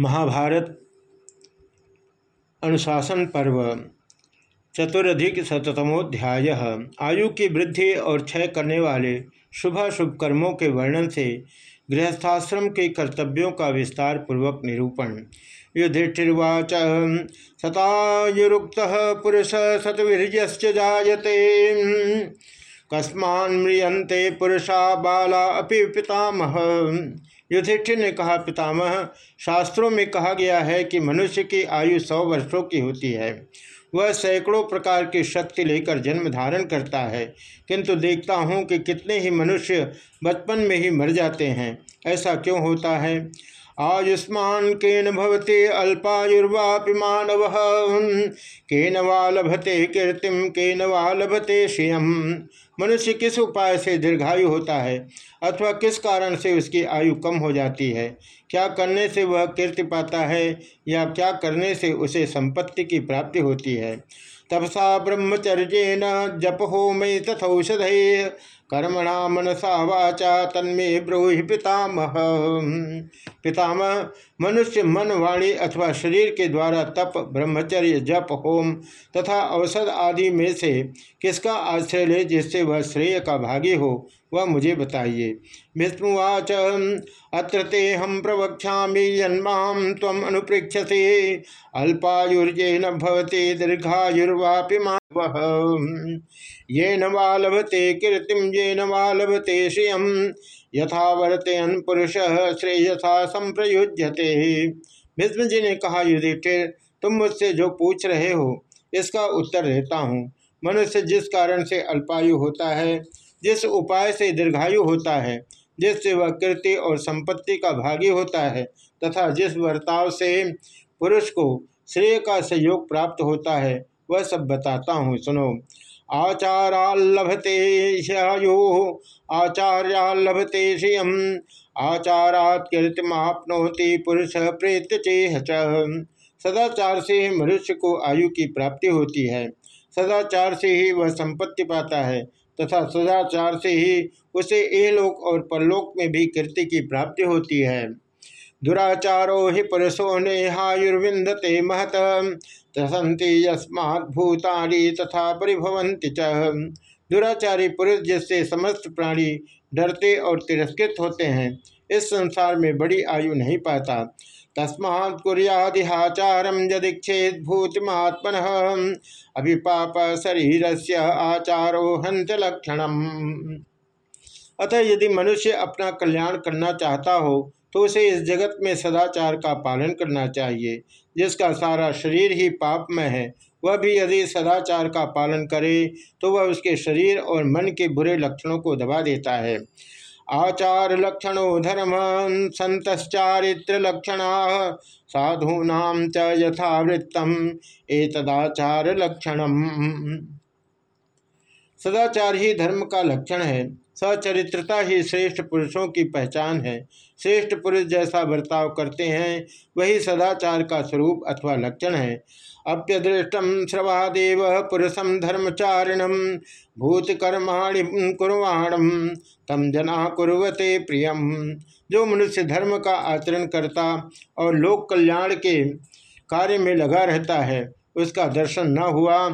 महाभारत अनुशासन पर्व, चतुरधिक शतमोध्याय आयु की वृद्धि और क्षय करने वाले शुभ शुभ कर्मों के वर्णन से गृहस्थाश्रम के कर्तव्यों का विस्तार पूर्वक निरूपण। युधिष्ठिर्वाच शतायुक्त पुरुष शतवीर्यश्च जायते। कस्मान म्रियंते पुरुषा बाला अपि पितामह। युधिष्ठिर ने कहा, पितामह, शास्त्रों में कहा गया है कि मनुष्य की आयु सौ वर्षों की होती है। वह सैकड़ों प्रकार की शक्ति लेकर जन्म धारण करता है। किंतु देखता हूँ कि कितने ही मनुष्य बचपन में ही मर जाते हैं। ऐसा क्यों होता है? आयुष्मान केन भवते, अल्पायुर्वापि मानव। केन वा लभते कीर्तिम केन वा लभते श्रियम। मनुष्य किस उपाय से दीर्घायु होता है अथवा किस कारण से उसकी आयु कम हो जाती है? क्या करने से वह कीर्ति पाता है या क्या करने से उसे संपत्ति की प्राप्ति होती है? तपसा ब्रह्मचर्य न जप हो मई तथौषध कर्मणा मनसा वाचा, तन्मे ब्रूहि पितामह। पितामह, मनुष्य मन वाणी अथवा शरीर के द्वारा तप, ब्रह्मचर्य, जप, होम तथा औषध आदि में से किसका आश्रय ले जिससे वह श्रेय का भागी हो, वह मुझे बताइए। विष्णुवाच अत्र ते हम प्रवक्षा जन्मा तम अनुपृक्षसे अल्पायुर्जे भवते दीर्घायुर्वापि ये न वा लभते कीर्तिम ये वा श्रियम यथा वर्तयन पुरुष श्रेयसा संप्रयुज्यते। भीष्म जी ने कहा, युधिष्ठिर, तुम मुझसे जो पूछ रहे हो, इसका उत्तर देता हूँ। मनुष्य जिस कारण से अल्पायु होता है, जिस उपाय से दीर्घायु होता है, जिससे वह कृति और संपत्ति का भागी होता है, तथा जिस वर्ताव से पुरुष को श्रेय का सहयोग प्राप्त होता है वह सब बताता हूँ, सुनो। आचारालभते शयो आचार्यालभते श्रियम आचारात कीर्तिमापनोति पुरुष प्रेत चेह सदाचार से ही मनुष्य को आयु की प्राप्ति होती है। सदाचार से ही वह संपत्ति पाता है तथा सदाचार से ही उसे एलोक और परलोक में भी कीर्ति की प्राप्ति होती है। दुराचारो हि पुरुषो नेहायुर्विंदते महत त्रसंति यस्मात् भूतानि तथा परिभवंति च। दुराचारी पुरुष जिससे समस्त प्राणी डरते और तिरस्कृत होते हैं, इस संसार में बड़ी आयु नहीं पाता। तस्मा कुरियादिहाचारम यदीक्षेद भूतिमात्मन। अभिपाप शरीर से आचारो हंत लक्षण अतः यदि मनुष्य अपना कल्याण करना चाहता हो तो उसे इस जगत में सदाचार का पालन करना चाहिए, जिसका सारा शरीर ही पापमय है। वह भी यदि सदाचार का पालन करे तो वह उसके शरीर और मन के बुरे लक्षणों को दबा देता है। आचार लक्षणों धर्म संतचारित्र लक्षण साधूना च यथावृत्तम एतदाचार लक्षणम। सदाचार ही धर्म का लक्षण है। सचरित्रता ही श्रेष्ठ पुरुषों की पहचान है। श्रेष्ठ पुरुष जैसा बर्ताव करते हैं, वही सदाचार का स्वरूप अथवा लक्षण है। अप्यदृष्टम श्रवादेव पुरुषम धर्मचारिणम भूतकर्माणि कुर्वाणम तम जना कुरते प्रियम जो मनुष्य धर्म का आचरण करता और लोक कल्याण के कार्य में लगा रहता है, उसका दर्शन न हुआ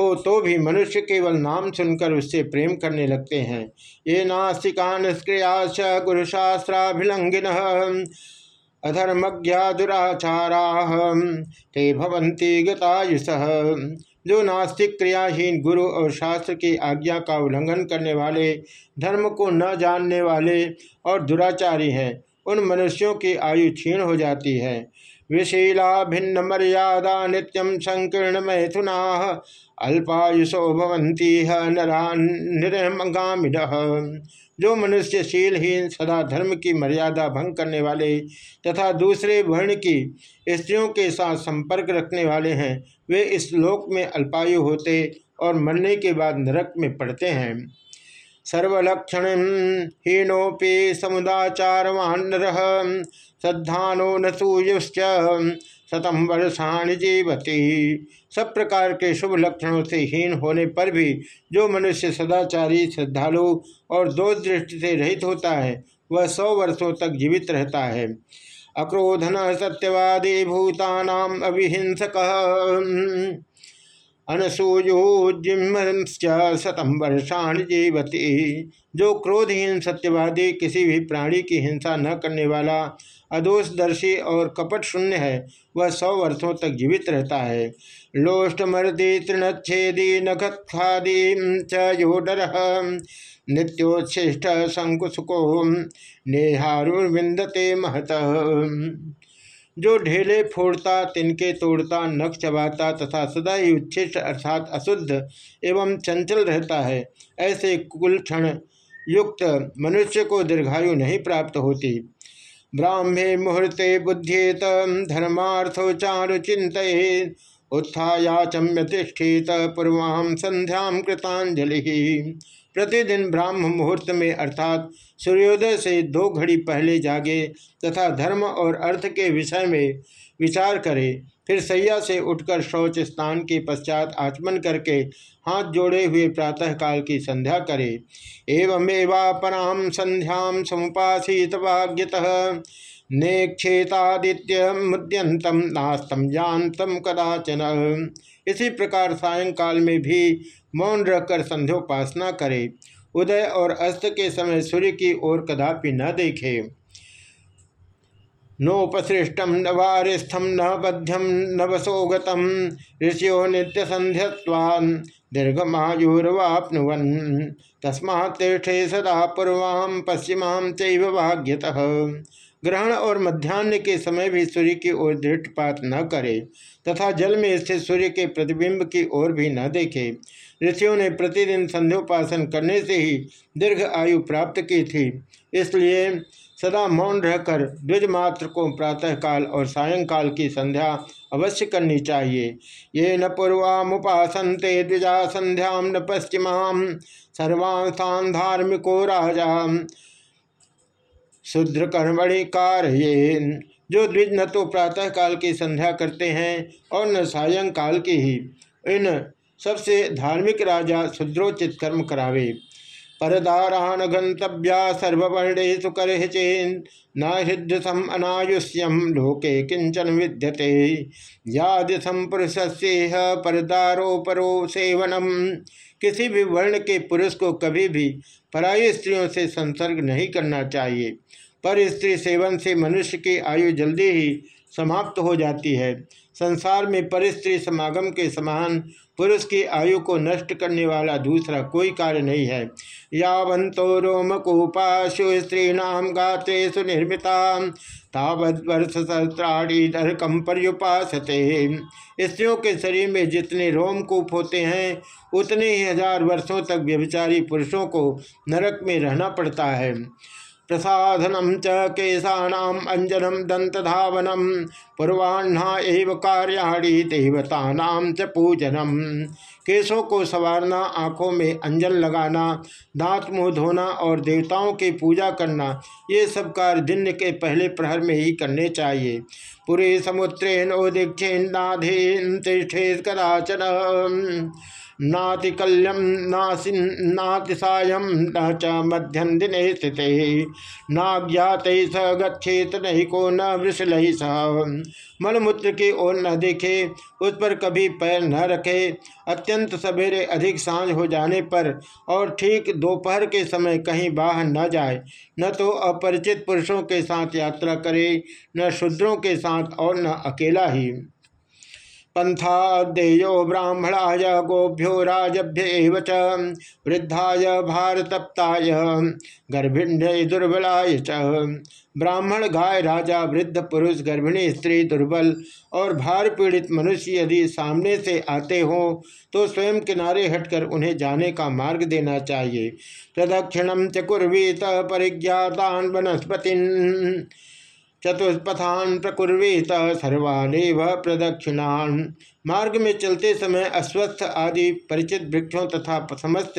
हो तो भी मनुष्य केवल नाम सुनकर उससे प्रेम करने लगते हैं। ये नास्तिका निष्क्रियाश गुरुशास्त्राभिलंगिन अधर्मज्ञा दुराचारा ते भवंती गतायुष। जो नास्तिक क्रियाहीन गुरु और शास्त्र की आज्ञा का उल्लंघन करने वाले, धर्म को न जानने वाले और दुराचारी हैं, उन मनुष्यों की आयु क्षीण हो जाती है। विशीला भिन्न मर्यादा नित्यम संकीर्ण मैथुना। अल्पायुषो निर्मगामिड जो मनुष्य शीलहीन सदा धर्म की मर्यादा भंग करने वाले तथा दूसरे वर्ण की स्त्रियों के साथ संपर्क रखने वाले हैं, वे इस लोक में अल्पायु होते और मरने के बाद नरक में पड़ते हैं। सर्वलक्षण हीनोपि समुदाचारवान श्रद्धानो न सूयुश्च। शतम वर्षाण जीवती। सब प्रकार के शुभ लक्षणों से हीन होने पर भी जो मनुष्य सदाचारी, श्रद्धालु और दो दृष्टि से रहित होता है, वह सौ वर्षों तक जीवित रहता है। अक्रोधन सत्यवादी भूतानाम अभिहिंसक अनसूयोजिम्च शतम वर्षाण जीवती। जो क्रोधहीन सत्यवादी किसी भी प्राणी की हिंसा न करने वाला अदोषदर्शी और कपट शून्य है, वह सौ वर्षों तक जीवित रहता है। लोष्टमर्दी तृणच्छेदी नखत्खादी चोडर नित्योच्छिष्ट शंकुशुको नेहारुर्विंदते महत। जो ढेले फोड़ता, तिनके तोड़ता, नख चबाता तथा सदा ही उच्छिष्ट अर्थात अशुद्ध एवं चंचल रहता है, ऐसे कुल क्षण युक्त मनुष्य को दीर्घायु नहीं प्राप्त होती। ब्राह्मे मुहूर्ते बुद्धेत, धर्मार्थो चारु चिंत उत्थायाचम्यतिष्ठित पूर्वाम संध्याम कृतांजलि प्रतिदिन ब्राह्म मुहूर्त में अर्थात सूर्योदय से दो घड़ी पहले जागे तथा धर्म और अर्थ के विषय में विचार करे। फिर सैया से उठकर शौच स्नान के पश्चात आचमन करके हाथ जोड़े हुए प्रातःकाल की संध्या करे। एवमेवापराम संध्या समुपासीत भाग्यत नेक्षेतादित्य मुद्यंतम नास्तम जानतम कदाचन। इसी प्रकार सायंकाल में भी मौन रखकर संध्योपासना करे। उदय और अस्त के समय सूर्य की ओर कदापि न देखे। नोपसृष्टम न वारिस्थम न बध्यम न वसोगतम ऋषियो नित्य संध्यवान दीर्घमायुर्वापनुवन। तस्मा तिष्ठे सदा पूर्वाम पश्चिमां चैव ग्रहण और मध्यान्ह के समय भी सूर्य की ओर दृष्टिपात न करे, तथा जल में स्थित सूर्य के प्रतिबिंब की ओर भी न देखे। ऋषियों ने प्रतिदिन संध्योपासन करने से ही दीर्घ आयु प्राप्त की थी, इसलिए सदा मौन रहकर द्विज मात्र को प्रातःकाल और सायंकाल की संध्या अवश्य करनी चाहिए। ये न पूर्वा मुसंते द्विजा संध्या न पश्चिमा सर्वांस्थान धार्मिको राजा। शुद्र कर्मणि कार्य जो द्विज न तो प्रातःकाल की संध्या करते हैं और न सायंकाल की ही, इन सबसे धार्मिक राजा शुद्रोचित कर्म करावे। परदारान गंतव्या सर्वर्णेशु कर चेन न हृदय अनायुष्यम लोके किंचन विद्यते। यादिशम पुरुष परदारोपरो सेवनम किसी भी वर्ण के पुरुष को कभी भी पराय स्त्रियों से संसर्ग नहीं करना चाहिए। पर स्त्री सेवन से मनुष्य की आयु जल्दी ही समाप्त हो जाती है। संसार में पर स्त्री समागम के समान पुरुष की आयु को नष्ट करने वाला दूसरा कोई कार्य नहीं है। यावंतो रोमकूपाशु स्त्रीणाम गात्रे सुनिर्मिता तावत वर्ष सहस्राणी नरकम पर्युपासते। स्त्रियों के शरीर में जितने रोमकूप होते हैं, उतने ही हज़ार वर्षों तक व्यभिचारी पुरुषों को नरक में रहना पड़ता है। प्रसाधनम च केशानाम अंजनम दंतधावनम पूर्वाह्ना एव कार्याणी देवता च पूजनम केशों को संवारना, आँखों में अंजन लगाना, दांत मुँह धोना और देवताओं की पूजा करना, ये सब कार्य दिन के पहले प्रहर में ही करने चाहिए। पूरे समुद्रेन ओदीक्षेन्नाधीन तिष्ठे कदाचन। नातिकल्यम नातिसायम न च मध्यम दिन स्थित। नाज्ञात स गच्छेत नहीं को न वृषल स। मलमूत्र की ओर न देखे, उस पर कभी पैर न रखे। अत्यंत सवेरे अधिक साँझ हो जाने पर और ठीक दोपहर के समय कहीं बाहर न जाए, न तो अपरिचित पुरुषों के साथ यात्रा करे, न शूद्रों के साथ और न अकेला ही। पंथादेयो ब्राह्मणाय गोभ्यो राजभ्य च, वृद्धाय भारतप्ताय गर्भिण्य दुर्बलाय च। ब्राह्मण गाय राजा, वृद्ध पुरुष, गर्भिणी स्त्री दुर्बल और भार पीड़ित मनुष्य यदि सामने से आते हों तो स्वयं किनारे हटकर उन्हें जाने का मार्ग देना चाहिए। प्रदक्षिणम चकुर्वीत परिज्ञातान वनस्पति चतुष्पथान प्रकुर्वेत सर्वानेव प्रदक्षिणान। मार्ग में चलते समय अस्वस्थ आदि परिचित वृक्षों तथा समस्त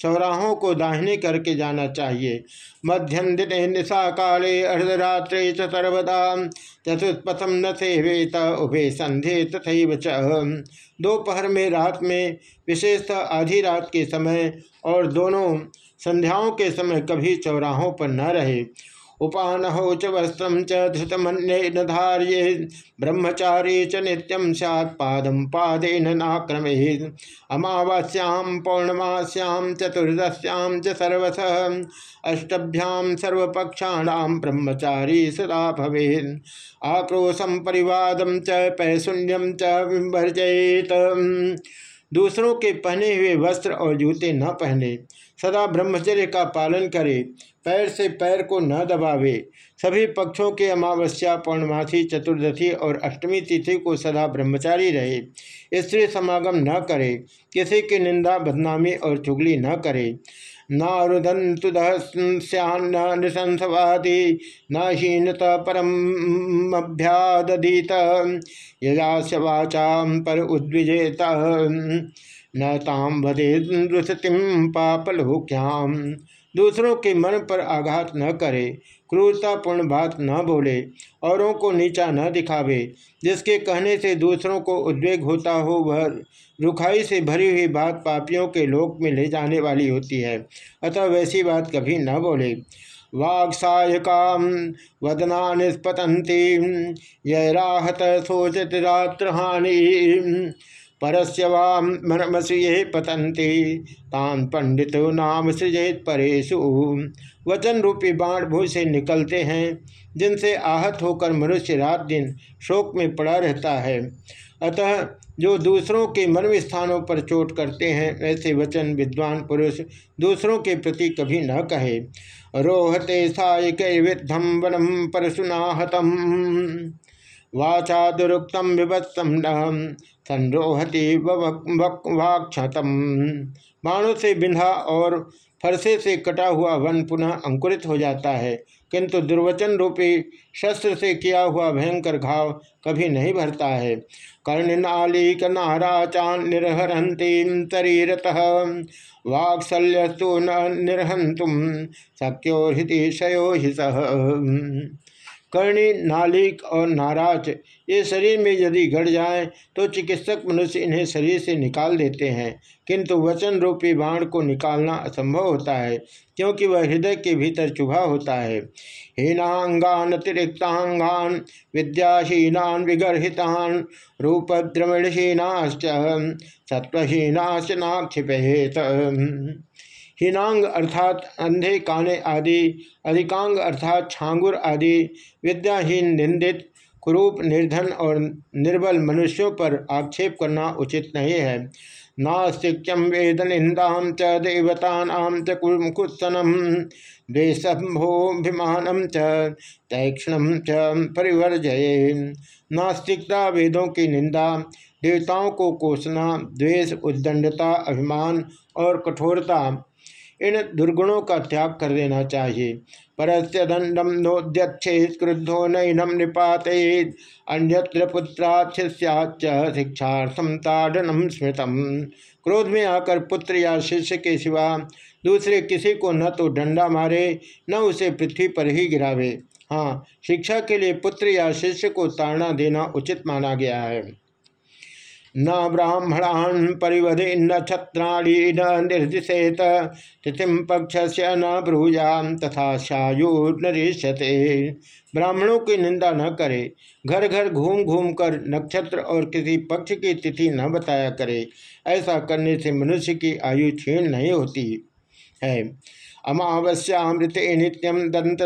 चौराहों को दाहिने करके जाना चाहिए। मध्यम दिन निशा काले अर्धरात्रे सर्वदा चतुष्पथम न सेवेत, उभे संधे तथा च। दोपहर में रात में, विशेषतः आधी रात के समय, और दोनों संध्याओं के समय कभी चौराहों पर न रहे। उपानहो च वस्त्रम च न धार्ये, ब्रह्मचारी च नित्यम सैत् पादम पादेन नाक्रमे अमावास्यां, पौर्णमास्यां, चतुर्दश्यां च अष्टभ्यां ब्रह्मचारी सदा भवे आक्रोशम परिवादम च पैशून्यम च विवर्जयेत। दूसरों के पहने हुए वस्त्र और जूते न पहने। सदा ब्रह्मचर्य का पालन करे। पैर से पैर को न दबावे। सभी पक्षों के अमावस्या, पौर्णमासी, चतुर्दशी और अष्टमी तिथि को सदा ब्रह्मचारी रहे। स्त्री समागम न करे। किसी की निंदा, बदनामी और चुगली न करे। नारुदंतु दहस्यान्न नृशंसवादी, न हीनता परम अभ्यादीत यजास्य वाचा पर उद्विजेत। न ताम भदे दुसतिम पापलोक्याम। दूसरों के मन पर आघात न करे, क्रूरतापूर्ण बात न बोले, औरों को नीचा न दिखावे, जिसके कहने से दूसरों को उद्वेग होता हो, वह रुखाई से भरी हुई बात पापियों के लोक में ले जाने वाली होती है। अतः वैसी बात कभी न बोले। वाक्सायका वदना निष्पतंती यह राहत सोचित रात्र हानि परस्य वाम ये पतंती तान पंडित नाम सृजित परेशु वचन रूपी बाण भू से निकलते हैं, जिनसे आहत होकर मनुष्य रात दिन शोक में पड़ा रहता है। अतः जो दूसरों के मर्म स्थानों पर चोट करते हैं, ऐसे वचन विद्वान पुरुष दूसरों के प्रति कभी न कहे। रोहते सायक विद्धम वनम परशुनाहतम। वाचा दुरुक्तम विभत्सम न संरोहति वाक्षतम बाणों से बिंधा और फरसे से कटा हुआ वन पुनः अंकुरित हो जाता है, किंतु दुर्वचन रूपी शस्त्र से किया हुआ भयंकर घाव कभी नहीं भरता है। कर्णनालीक नाराचान निर्हरती तरीरत, वाक्सल्यस्तु न निर्हंतुम शक्यो हृदय हि सह कर्णी, नालिक और नाराज़। ये शरीर में यदि गड़ जाए तो चिकित्सक मनुष्य इन्हें शरीर से निकाल देते हैं। किंतु वचन रूपी बाण को निकालना असंभव होता है, क्योंकि वह हृदय के भीतर चुभा होता है। हीनांगान, अतिरिक्तांगान, विद्याहीनान विगर्तान रूपद्रविणहीनाश्च सत्वहीनाश्च नाक्षिपेत हीनांग अर्थात अंधे काने आदि, अधिकांग अर्थात छांगुर आदि, विद्याहीन निंदित, कुरूप, निर्धन और निर्बल मनुष्यों पर आक्षेप करना उचित नहीं है। नास्तिक्यम वेद निंदा च देवता कुत्सनम द्वेषभोभिमानम च च परिवर्जये। नास्तिकता वेदों की निंदा, देवताओं को कोसना, द्वेष, उद्दंडता, अभिमान और कठोरता इन दुर्गुणों का त्याग कर देना चाहिए। परस्य दंडम नोद्यक्षे क्रुद्धो नैनम निपात अन्यत्र पुत्राच्छिष्याच शिक्षार्थम ताड़नम स्मृतम। क्रोध में आकर पुत्र या शिष्य के सिवा दूसरे किसी को न तो डंडा मारे, न उसे पृथ्वी पर ही गिरावे। हाँ शिक्षा के लिए पुत्र या शिष्य को ताड़ना देना उचित माना गया है। न ब्राह्मणान परिवधे न छत्राणी न निर्दिशेत। तिथिम पक्ष से न ब्रूजाम तथा शायुर्नरिष्यते ब्राह्मणों की निंदा न करे। घर घर घूम घूम कर नक्षत्र और किसी पक्ष की तिथि न बताया करे। ऐसा करने से मनुष्य की आयु क्षीण नहीं होती है। अमावस्यामृत नित्यम दंत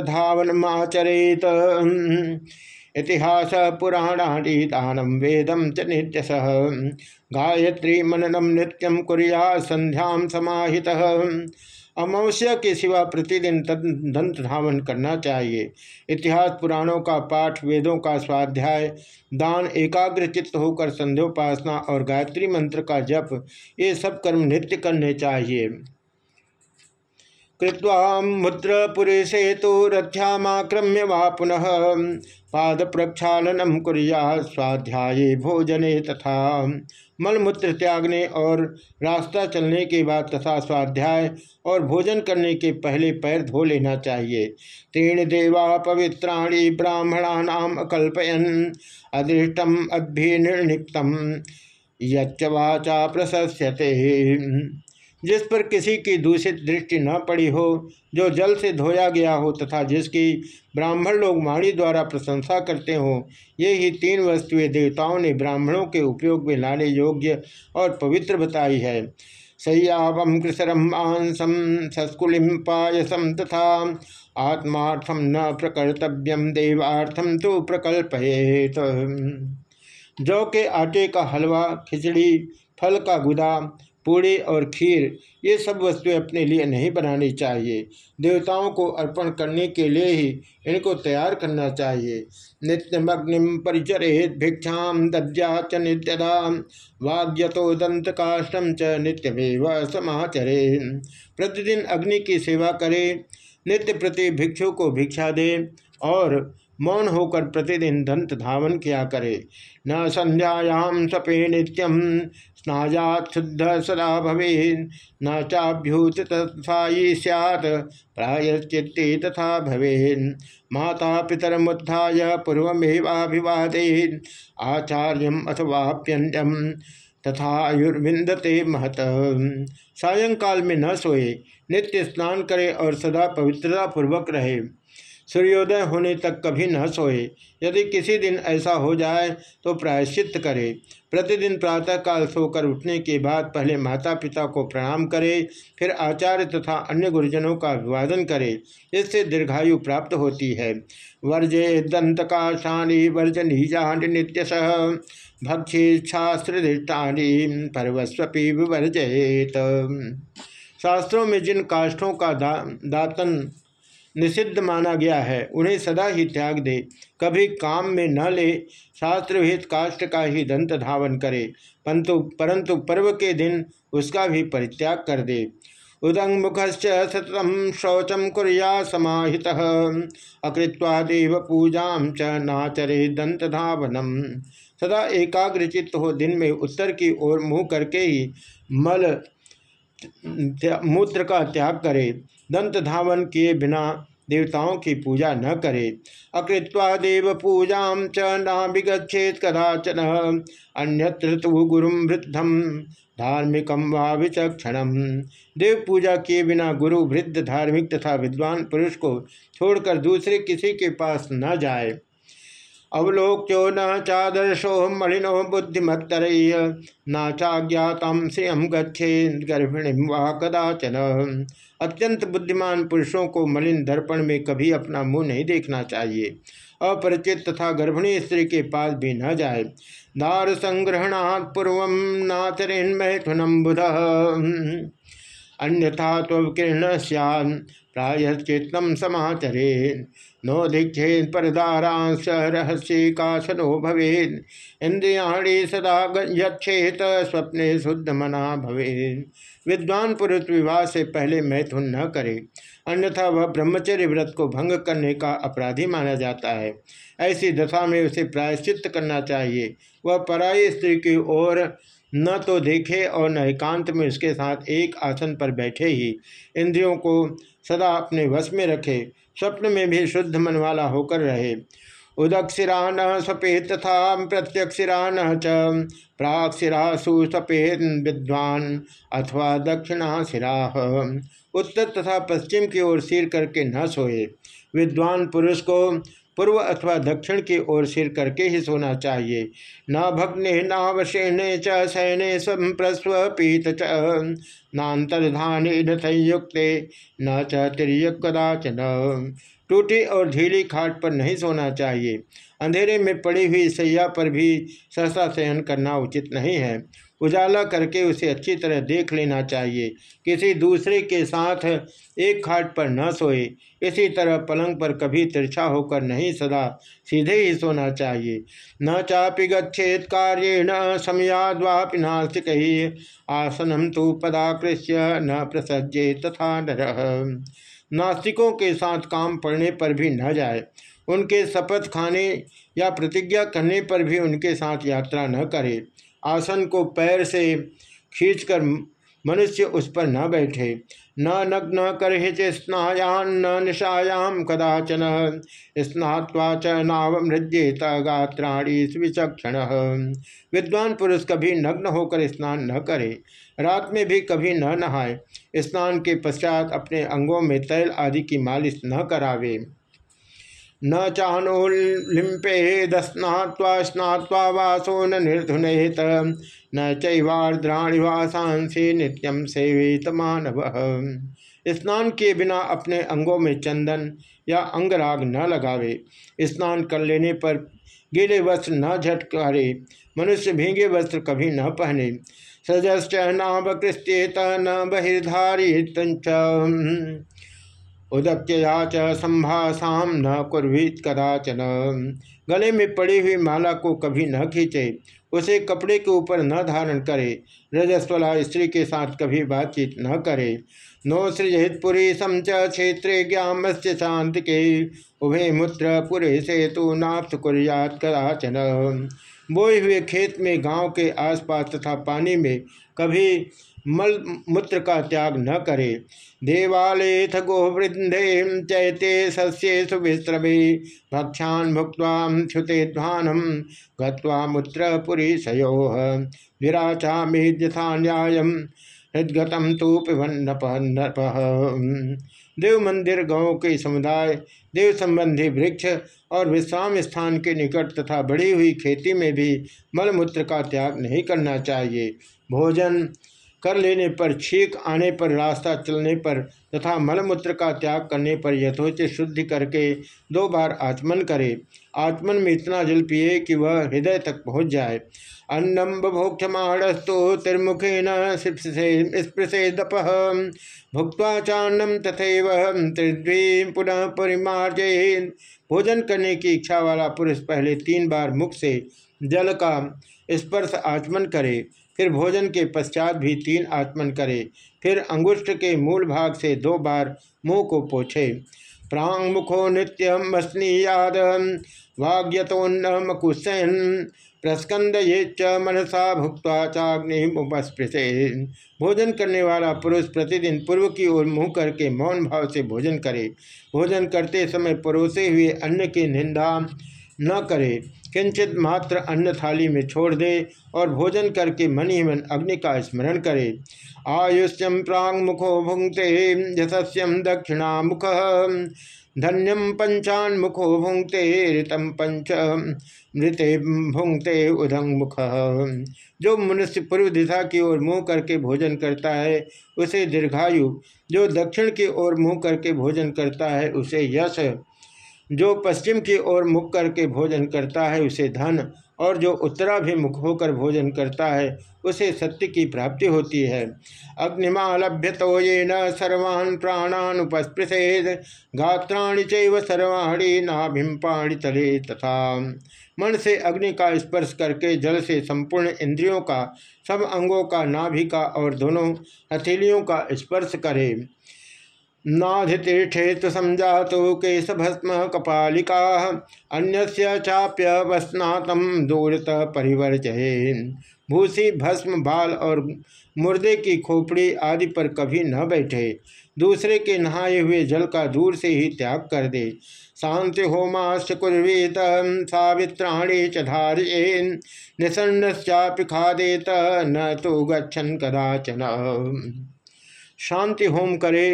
माचरेत इतिहास पुराणानी दानम वेदम च नित्यस गायत्री मननम नित्यम कुरिया संध्या समाहित। अमावस्या के सिवा प्रतिदिन दंत धावन करना चाहिए। इतिहास पुराणों का पाठ, वेदों का स्वाध्याय, दान, एकाग्र चित्त होकर संध्योपासना और गायत्री मंत्र का जप, ये सब कर्म नित्य करने चाहिए। कृत्वा मुद्रपुरे तो रथ्यामाक्रम्य वा पुनः पाद प्रक्षालनम कुरिया स्वाध्याय भोजने तथा मलमूत्र त्यागने और रास्ता चलने के बाद तथा स्वाध्याय और भोजन करने के पहले पैर धो लेना चाहिए। तीन देवा पवित्राणी ब्राह्मणानाम अकल्पयन। अदृष्टम अभ्यनिर्णितम यच्च वाचा प्रशस्यते। जिस पर किसी की दूषित दृष्टि न पड़ी हो, जो जल से धोया गया हो तथा जिसकी ब्राह्मण लोग वाणी द्वारा प्रशंसा करते हों, ये ही तीन वस्तुएँ देवताओं ने ब्राह्मणों के उपयोग में लाने योग्य और पवित्र बताई है। सह्यावम कृसरम मांसम सस्कुलिम पायसम तथा आत्मार्थम न प्रकर्तव्यम देवार्थम तो प्रकल्पयेत। जौ के आटे का हलवा, खिचड़ी, फल का गुदा पूड़ी और खीर, ये सब वस्तुएँ अपने लिए नहीं बनानी चाहिए। देवताओं को अर्पण करने के लिए ही इनको तैयार करना चाहिए। नित्यमग्निम परिचरेत भिक्षा दद्या च नित्यदा वाग्यतो दंत काष्टम च नित्यमेव समाचरे। प्रतिदिन अग्नि की सेवा करे, नित्य प्रति भिक्षु को भिक्षा दे और मौन होकर प्रतिदिन दंत धावन किया करे। न संध्यायाम सपे नित्यम स्नाजात शुद्ध सदा भवे न चाभ्यूत तथाई सैत प्रायश्चित्ते तथा भवे माता पितर मुत्थाय पूर्वमेवाभिवादे आचार्यम अथवाप्यंजम तथा आयुर्विंदते महत। सायंकाल में न सोए। नित्य स्नान करे और सदा पवित्रता पूर्वक रहे। सूर्योदय होने तक कभी न सोए। यदि किसी दिन ऐसा हो जाए तो प्रायश्चित करे। प्रतिदिन प्रातःकाल सोकर उठने के बाद पहले माता पिता को प्रणाम करे फिर आचार्य तथा अन्य गुरुजनों का अभिवादन करे। इससे दीर्घायु प्राप्त होती है। वर्जे दंत का शानी वर्जनी जान नित्य सह भक्षी शास्त्रदृष्टानी परवस्वी विवर्जयेत। शास्त्रों में जिन काष्ठों का दा, दातन निषिद्ध माना गया है। उन्हें सदा ही त्याग दे। कभी काम में न ले। शास्त्रविहित काष्ट का ही दंत धावन करे। परंतु परंतु पर्व के दिन उसका भी परित्याग कर दे। उदंग मुखश्च सततम शौचम कुरिया समाहित। अकृत्वा देव पूजा च नाचरे दंत धावनम। सदा एकाग्रचित्त हो दिन में उत्तर की ओर मुँह करके ही मल मूत्र का त्याग करे। दंत धावन किए बिना देवताओं की पूजा न करे। अकृत्वा देव पूजा च नाभिगछेत कदाचन। अन्यत्र तो गुरु वृद्धम धार्मिकम व देव पूजा किए बिना गुरु, वृद्ध, धार्मिक तथा विद्वान पुरुष को छोड़कर दूसरे किसी के पास न जाए। अवलोक्यो न चादर्शो मलिनो बुद्धिमत्तर न चाज्ञाता श्रियम गच्छे गर्भिणी वा कदाचन। अत्यंत बुद्धिमान पुरुषों को मलिन दर्पण में कभी अपना मुँह नहीं देखना चाहिए। अपरिचित तथा गर्भिणी स्त्री के पास भी न जाए। दार संग्रहणात् पूर्व नाचरेन मैथुनम बुध। अन्यथा तो किरण प्रायश्चित्तम समाचरे नो दीक्षेत परदारांश रहस्य काशनो भवेद इंद्रियाणी सदा यक्षेत स्वप्ने शुद्ध मना भवेद विद्वान पुरुष विवाह से पहले मैथुन न करे। अन्यथा वह ब्रह्मचर्य व्रत को भंग करने का अपराधी माना जाता है। ऐसी दशा में उसे प्रायश्चित करना चाहिए। वह पराई स्त्री की ओर न तो देखे और न एकांत में उसके साथ एक आसन पर बैठे ही इंद्रियों को सदा अपने वश में रखे, स्वप्न में भी शुद्ध मन वाला होकर रहे। उदक्षिरा न सपेत तथा प्रत्यक्षिरा न च। सिरा सुपेत विद्वान अथवा दक्षिणा सिरा उत्तर तथा पश्चिम की ओर सिर करके न सोए। विद्वान पुरुष को पूर्व अथवा दक्षिण की ओर सिर करके ही सोना चाहिए। न भग्ने नावशेण च शयने संप्रस्वपीत च। नातर्धानी न न च कदाचन। टूटी और ढीली खाट पर नहीं सोना चाहिए। अंधेरे में पड़ी हुई सैया पर भी सहसा शयन करना उचित नहीं है। उजाला करके उसे अच्छी तरह देख लेना चाहिए। किसी दूसरे के साथ एक खाट पर न सोए। इसी तरह पलंग पर कभी तिरछा होकर नहीं सदा। सीधे ही सोना चाहिए। न चापि गच्छेत कार्य न समयाद्वापि नास्तिक ही आसनम तो पदाकृष्य न प्रसज्जे तथा डर नास्तिकों के साथ काम पड़ने पर भी न जाए। उनके शपथ खाने या प्रतिज्ञा करने पर भी उनके साथ यात्रा न करे। आसन को पैर से खींचकर मनुष्य उस पर न बैठे। न नग्न कर स्नायान, न निशायाम कदाचन। स्नात्वा च नावमृजेत गात्राणी विचक्षण विद्वान पुरुष कभी नग्न होकर स्नान न करे। रात में भी कभी न नहाए। स्नान के पश्चात अपने अंगों में तैल आदि की मालिश न करावे। न चानुलिम्पेद स्नात्वा स्नात्वा वासो न निर्धुनेत न चैवार्द्राणि वासांसी नित्यम सेवित मानव स्नान के बिना अपने अंगों में चंदन या अंगराग न लगावे। स्नान कर लेने पर गीले वस्त्र न झटकारे, मनुष्य भींगे वस्त्र कभी न पहने। सजश्च नावकृत्येत न बहिर्धारित उदक्या च संभाषाम न कुर्वीत कदाचन। गले में पड़ी हुई माला को कभी न खींचे, उसे कपड़े के ऊपर न धारण करे, रजस्वला स्त्री के साथ कभी बातचीत न करे। नो सृजित पुरी समच क्षेत्रे ज्ञामस्य शांत के, उभे मूत्र पुरे से तो नाप्त कुरियात कदाचन। बोए हुए खेत में, गाँव के आसपास तथा पानी में कभी मल मूत्र का त्याग न करे। देवालयथ गोवृंदे चैते सस्ये सुविस्रभि भक्षान भुक्वां च्युते ध्वानम मूत्रपुरी सयो विराचा मेध्यथा न्याय हृदगतम तो देव मंदिर गाँव के समुदाय, देव संबंधी वृक्ष और विश्राम स्थान के निकट तथा बढ़ी हुई खेती में भी मलमूत्र का त्याग नहीं करना चाहिए। भोजन कर लेने पर, छीक आने पर, रास्ता चलने पर तथा मलमूत्र का त्याग करने पर यथोचित शुद्धि करके दो बार आचमन करे। आचमन में इतना जल पिए कि वह हृदय तक पहुँच जाए। अन्नम बभोक्षमाणस्तु त्रिमुखेन स्पृशे दप भुक्वा चान्नम त्रिद्वी पुनः परिमार्जे भोजन करने की इच्छा वाला पुरुष पहले तीन बार मुख से जल का स्पर्श आचमन करे। फिर भोजन के पश्चात भी तीन आत्मन करे। फिर अंगुष्ठ के मूल भाग से दो बार मुँह को पोछे। प्रांग मुखो नित्यम स्नीयाद वाग्यतोन्नमकुशन प्रस्कंद ये च मनसा भुक्ता चाग्निमुपस्पृशे भोजन करने वाला पुरुष प्रतिदिन पूर्व की ओर मुँह करके मौन भाव से भोजन करे। भोजन करते समय परोसे हुए अन्न की निंदा न करे, किंचित मात्र अन्न थाली में छोड़ दे और भोजन करके मन ही मन अग्नि का स्मरण करे। आयुष्यम प्रांग मुखो भुंगते यशस्यम दक्षिणा मुख धन्यम पंचान मुखो भुंगते ऋतम पंच मृते भुंगते उदंग मुख। जो मनुष्य पूर्व दिशा की ओर मुँह करके भोजन करता है, उसे दीर्घायु। जो दक्षिण की ओर मुँह करके भोजन करता है, उसे यश। जो पश्चिम की ओर मुख करके भोजन करता है, उसे धन और जो उत्तराभिमुख होकर भोजन करता है, उसे सत्य की प्राप्ति होती है। अग्निमालभ्य तो ये न सर्वान् प्राणान उपस्पृशेद गात्राणि चैव सर्वाणी नाभिम्पाणि तले तथा। मन से अग्नि का स्पर्श करके जल से संपूर्ण इंद्रियों का, सब अंगों का, नाभि का और दोनों हथेलियों का स्पर्श करे। नाधितीर्थे तो समझातो केशभस्म कपालिका अन्य चाप्य वस्नातम दूरत परिवर्चये भूसी, भस्म, बाल और मुर्दे की खोपड़ी आदि पर कभी न बैठे। दूसरे के नहाए हुए जल का दूर से ही त्याग कर दे। शांति होमाश्च कुर्वीत सावित्राणी च धारेन निसन्नश्चापि खादेत, न तो गच्छन कदाचन। शांति होम करे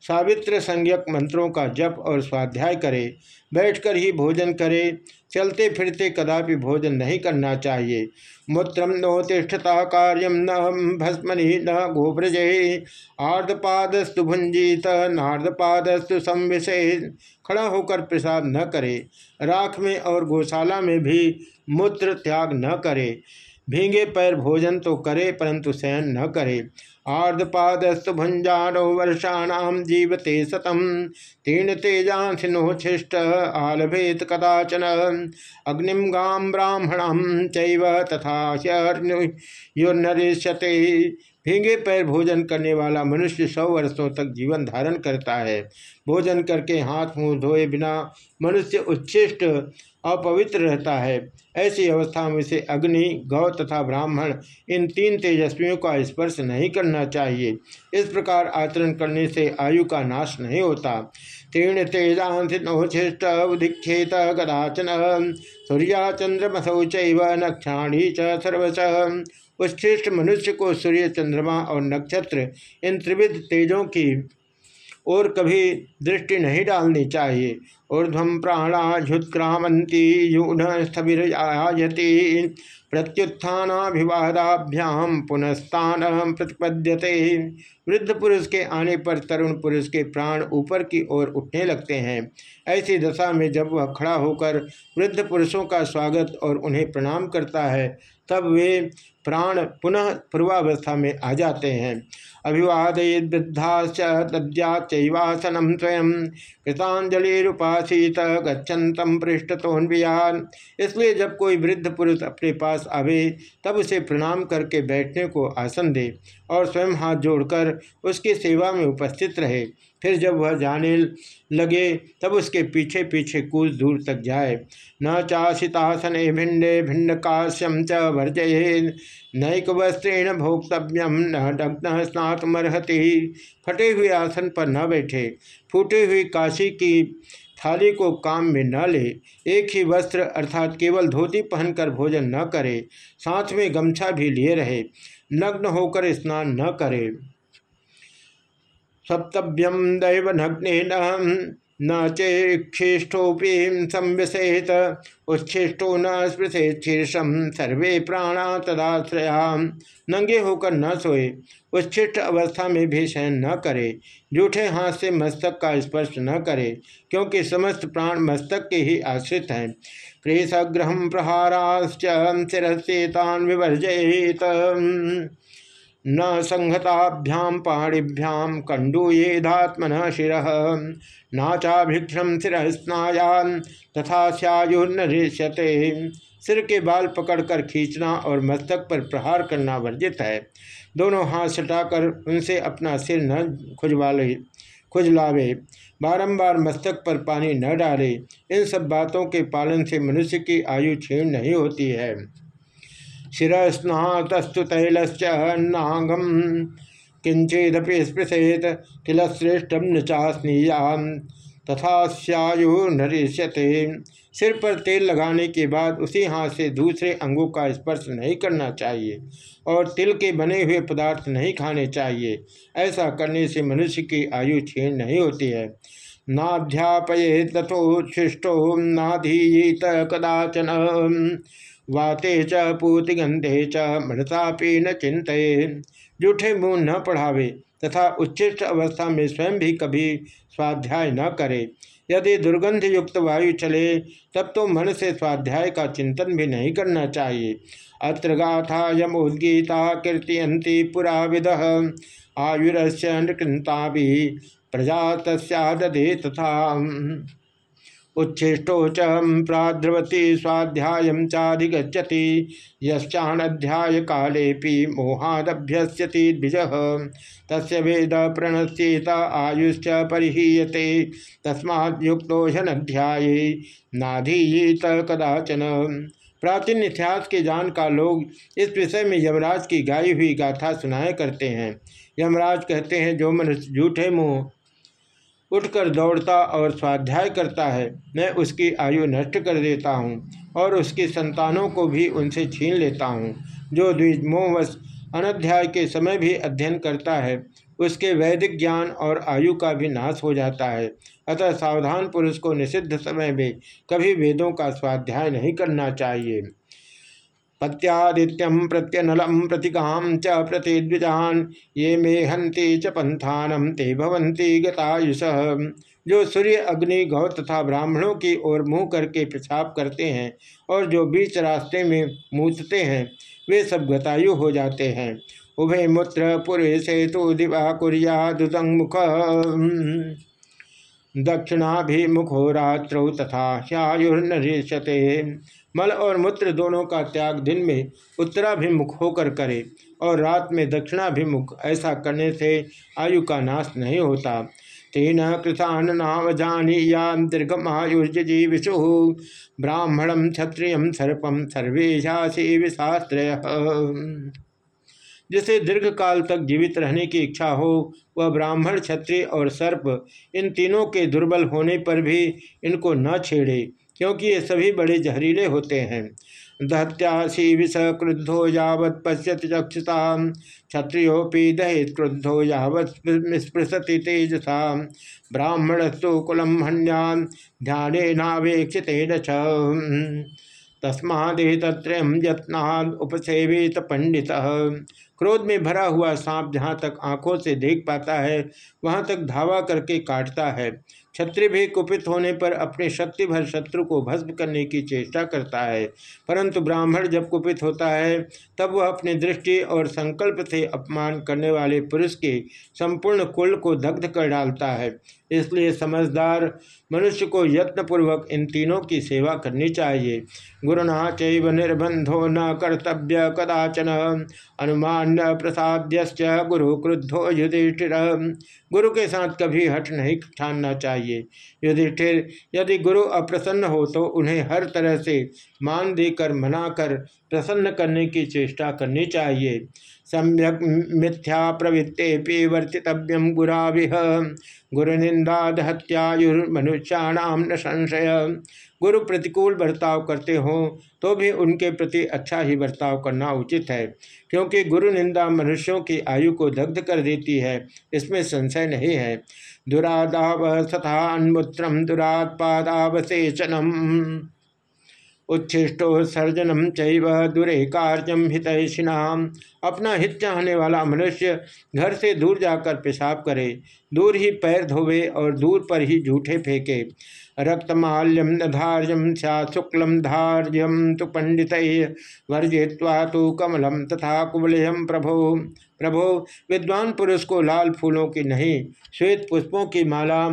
सावित्र संज्ञक मंत्रों का जप और स्वाध्याय करे, बैठकर ही भोजन करे। चलते फिरते कदापि भोजन नहीं करना चाहिए। मूत्रम नोतिष्ठता कार्यम न भस्मनि न गोब्रजे। आर्धपादस्तु भुंजीत नार्धपादस्तु संविषे। खड़ा होकर प्रसाद न करे। राख में और गौशाला में भी मूत्र त्याग न करे। भींगे पैर भोजन तो करे, परंतु शयन न करे। आर्धपादस्तु भुंजानो वर्षाणाम जीवते सतम। तीर्ण तेजांसिनो छिष्ट, आलभेत कदाचन। अग्निम गाम ब्राह्मणम चैव तथा युर्नरिष्यते। भींगे पैर भोजन करने वाला मनुष्य सौ वर्षों तक जीवन धारण करता है। भोजन करके हाथ मुँह धोए बिना मनुष्य उच्छिष्ट, अपवित्र रहता है। ऐसी अवस्था में से अग्नि, गौ तथा ब्राह्मण, इन तीन तेजस्वियों का स्पर्श नहीं करना चाहिए। इस प्रकार आचरण करने से आयु का नाश नहीं होता। तीर्ण तेजांशिष्ट उदीक्षेत कदाचन। सूर्या चंद्रमसौ चैव नक्षाणी च उत्कृष्ट मनुष्य को सूर्य, चंद्रमा और नक्षत्र इन त्रिविध तेजों की और कभी दृष्टि नहीं डालनी चाहिए। ऊर्धम प्राणाझुत्क्रामंती यून स्थविरयति प्रत्युत्थानाभिवादाभ्याम पुनस्तान प्रतिपद्यते। वृद्ध पुरुष के आने पर तरुण पुरुष के प्राण ऊपर की ओर उठने लगते हैं। ऐसी दशा में जब वह खड़ा होकर वृद्ध पुरुषों का स्वागत और उन्हें प्रणाम करता है, तब वे प्राण पुनः पूर्वावस्था में आ जाते हैं। अभिवादय वृद्धाश्च तद्याचैवासनम स्वयं। कृतांजलिपासीत गच्छन्तम पृष्ठतोन्वियान इसलिए जब कोई वृद्ध पुरुष अपने पास आवे, तब उसे प्रणाम करके बैठने को आसन दे और स्वयं हाथ जोड़कर उसकी सेवा में उपस्थित रहे। फिर जब वह जाने लगे, तब उसके पीछे पीछे कुछ दूर तक जाए। न चाशितासने भिंडे भिंड काश्यम च वर्जये नैक वस्त्रेण भोक्तव्यम न डग्न स्नातमर्हति। फटे हुए आसन पर न बैठे, फूटे हुई काशी की थाली को काम में न ले, एक ही वस्त्र अर्थात केवल धोती पहनकर भोजन न करे, साथ में गमछा भी लिए रहे, नग्न होकर स्नान न करे। सप्तव्यम दैव नग्न न चेक्षिष्टोपी संव्यसेत उच्छिष्टो न स्पृशेत शीर्षम सर्वे प्राणा तदाश्रया। नंगे होकर न सोए, उच्छिष्ट अवस्था में भी शयन न करे, जूठे हाथ से मस्तक का स्पर्श न करे, क्योंकि समस्त प्राण मस्तक के ही आश्रित हैं। क्रेशग्रह प्रहाराश्च शिरस्तान विवर्जयेत। न संहताभ्याम पाणिभ्याम कंडूयेधात्मन शिर नाचाभिक्षम शिर स्नायान तथा स्यायुर्नृष्यते सिर के बाल पकड़कर खींचना और मस्तक पर प्रहार करना वर्जित है। दोनों हाथ सटाकर उनसे अपना सिर न खुजवा ले खुजलावे बारंबार मस्तक पर पानी न डाले। इन सब बातों के पालन से मनुष्य की आयु क्षीण नहीं होती है। शिस्नातस्तु तैलश्चागम किंचेदपि स्पृशेत तिलश्रेष्ठम न चास्नीयाम तथा स्यायुर्नरिष्यते सिर पर तेल लगाने के बाद उसी हाथ से दूसरे अंगों का स्पर्श नहीं करना चाहिए और तिल के बने हुए पदार्थ नहीं खाने चाहिए। ऐसा करने से मनुष्य की आयु क्षीण नहीं होती है। नाध्यापये तथोशिष्टो नाधीत कदाचन। वाते च पूतिगंधे च मृतापी न चिंत जूठे मुँह न पढ़ावे तथा उच्चिष्ट अवस्था में स्वयं भी कभी स्वाध्याय न करे। यदि दुर्गंध युक्त वायु चले, तब तो मन से स्वाध्याय का चिंतन भी नहीं करना चाहिए। अत्र गाथा यमोदगीता कीर्तियंती पुरा विद आयुरस्य भी प्रजा तस्दे तथा। उच्छिष्टो च प्राद्रवती स्वाध्याय चाधिगछति यश्चाध्याय काले मोहादभ्यस्यति तस् वेद प्रणश्येत आयुश्च परिहीयते तस्मात्युक्तो ह्यनध्याये नाधीयेत कदाचन। प्राचीन इतिहास के जान का लोग इस विषय में यमराज की गाई हुई गाथा सुनाया करते हैं। यमराज कहते हैं, जो मनुष्य झूठे मुँह उठकर दौड़ता और स्वाध्याय करता है, मैं उसकी आयु नष्ट कर देता हूँ और उसकी संतानों को भी उनसे छीन लेता हूँ। जो द्विज मोहवश अनध्याय के समय भी अध्ययन करता है, उसके वैदिक ज्ञान और आयु का भी नाश हो जाता है। अतः सावधान पुरुष को निषिद्ध समय में कभी वेदों का स्वाध्याय नहीं करना चाहिए। पत्यादित्यम प्रत्यनलम प्रतिकाम च प्रतिद्विजान, ये मे हंति च पंथानम ते भवंती गतायुष। जो सूर्य, अग्नि, गौ तथा ब्राह्मणों की ओर मुँह करके पेशाब करते हैं और जो बीच रास्ते में मूतते हैं, वे सब गतायु हो जाते हैं। उभय मूत्र, पुरे से तो दिवा, कुरिया, दुदंग, मुख। दक्षिणाभिमुखो रात्रौ तथा ह्यायुर्नरिष्यते मल और मूत्र दोनों का त्याग दिन में उत्तराभिमुख होकर करे और रात में दक्षिणाभिमुख ऐसा करने से आयु का नाश नहीं होता। तेन कृतान नाम जानीयान दीर्घमायुर्जीविषु ब्राह्मणम क्षत्रिय सर्पम सर्वेशासी विशास्त्रय। जिसे दीर्घ काल तक जीवित रहने की इच्छा हो, वह ब्राह्मण, क्षत्रिय और सर्प इन तीनों के दुर्बल होने पर भी इनको न छेड़े। क्योंकि ये सभी बड़े जहरीले होते हैं। दहत्यासी विष क्रुद्धो यावत पश्यत चक्षुषा क्षत्रियोपि दहित क्रुद्धो यावत स्पृशति तेजसा ब्राह्मणस्तु कुलम हन्यान ध्यान नावेक्षित तस्मादे तत्रयम यत्नाद उपसेवित पंडित क्रोध में भरा हुआ सांप जहाँ तक आँखों से देख पाता है, वहाँ तक धावा करके काटता है। क्षत्रिय भी कुपित होने पर अपने शक्ति भर शत्रु को भस्म करने की चेष्टा करता है, परंतु ब्राह्मण जब कुपित होता है, तब वह अपनी दृष्टि और संकल्प से अपमान करने वाले पुरुष के संपूर्ण कुल को दग्ध कर डालता है। इसलिए समझदार मनुष्य को यत्नपूर्वक इन तीनों की सेवा करनी चाहिए। गुरुना चैव निर्बंधो न कर्तव्य कदाचन। अनुमान प्रसाद्य गुरु क्रुद्धो युधिष्ठिर। गुरु के साथ कभी हट नहीं ठानना चाहिए। युधिष्ठिर, यदि गुरु अप्रसन्न हो तो उन्हें हर तरह से मान देकर, मनाकर प्रसन्न करने की चेष्टा करनी चाहिए। सम्यक मिथ्या प्रवृत्ते वर्तितव्यम गुराविह गुरुनिंदाद हत्यायुर्मनुष्याणाम न संशय। गुरु प्रतिकूल बर्ताव करते हों तो भी उनके प्रति अच्छा ही बर्ताव करना उचित है। क्योंकि गुरु निंदा मनुष्यों की आयु को दग्ध कर देती है, इसमें संशय नहीं है। दुरादाव तथा अन्मुत्रम दुरात्पादावशेषनम उच्छिष्टो सर्जनम चैव दुरे कार्यम हितैषिणाम। अपना हित चाहने वाला मनुष्य घर से दूर जाकर पेशाब करे, दूर ही पैर धोवे और दूर पर ही जूठे फेंके। रक्तमाल्यम धार्यम शुक्लम धार्यम तो पंडित वर्जय्वा तो कमलम तथा कुबलयम प्रभो। प्रभो, विद्वान पुरुष को लाल फूलों की नहीं, श्वेत पुष्पों की माला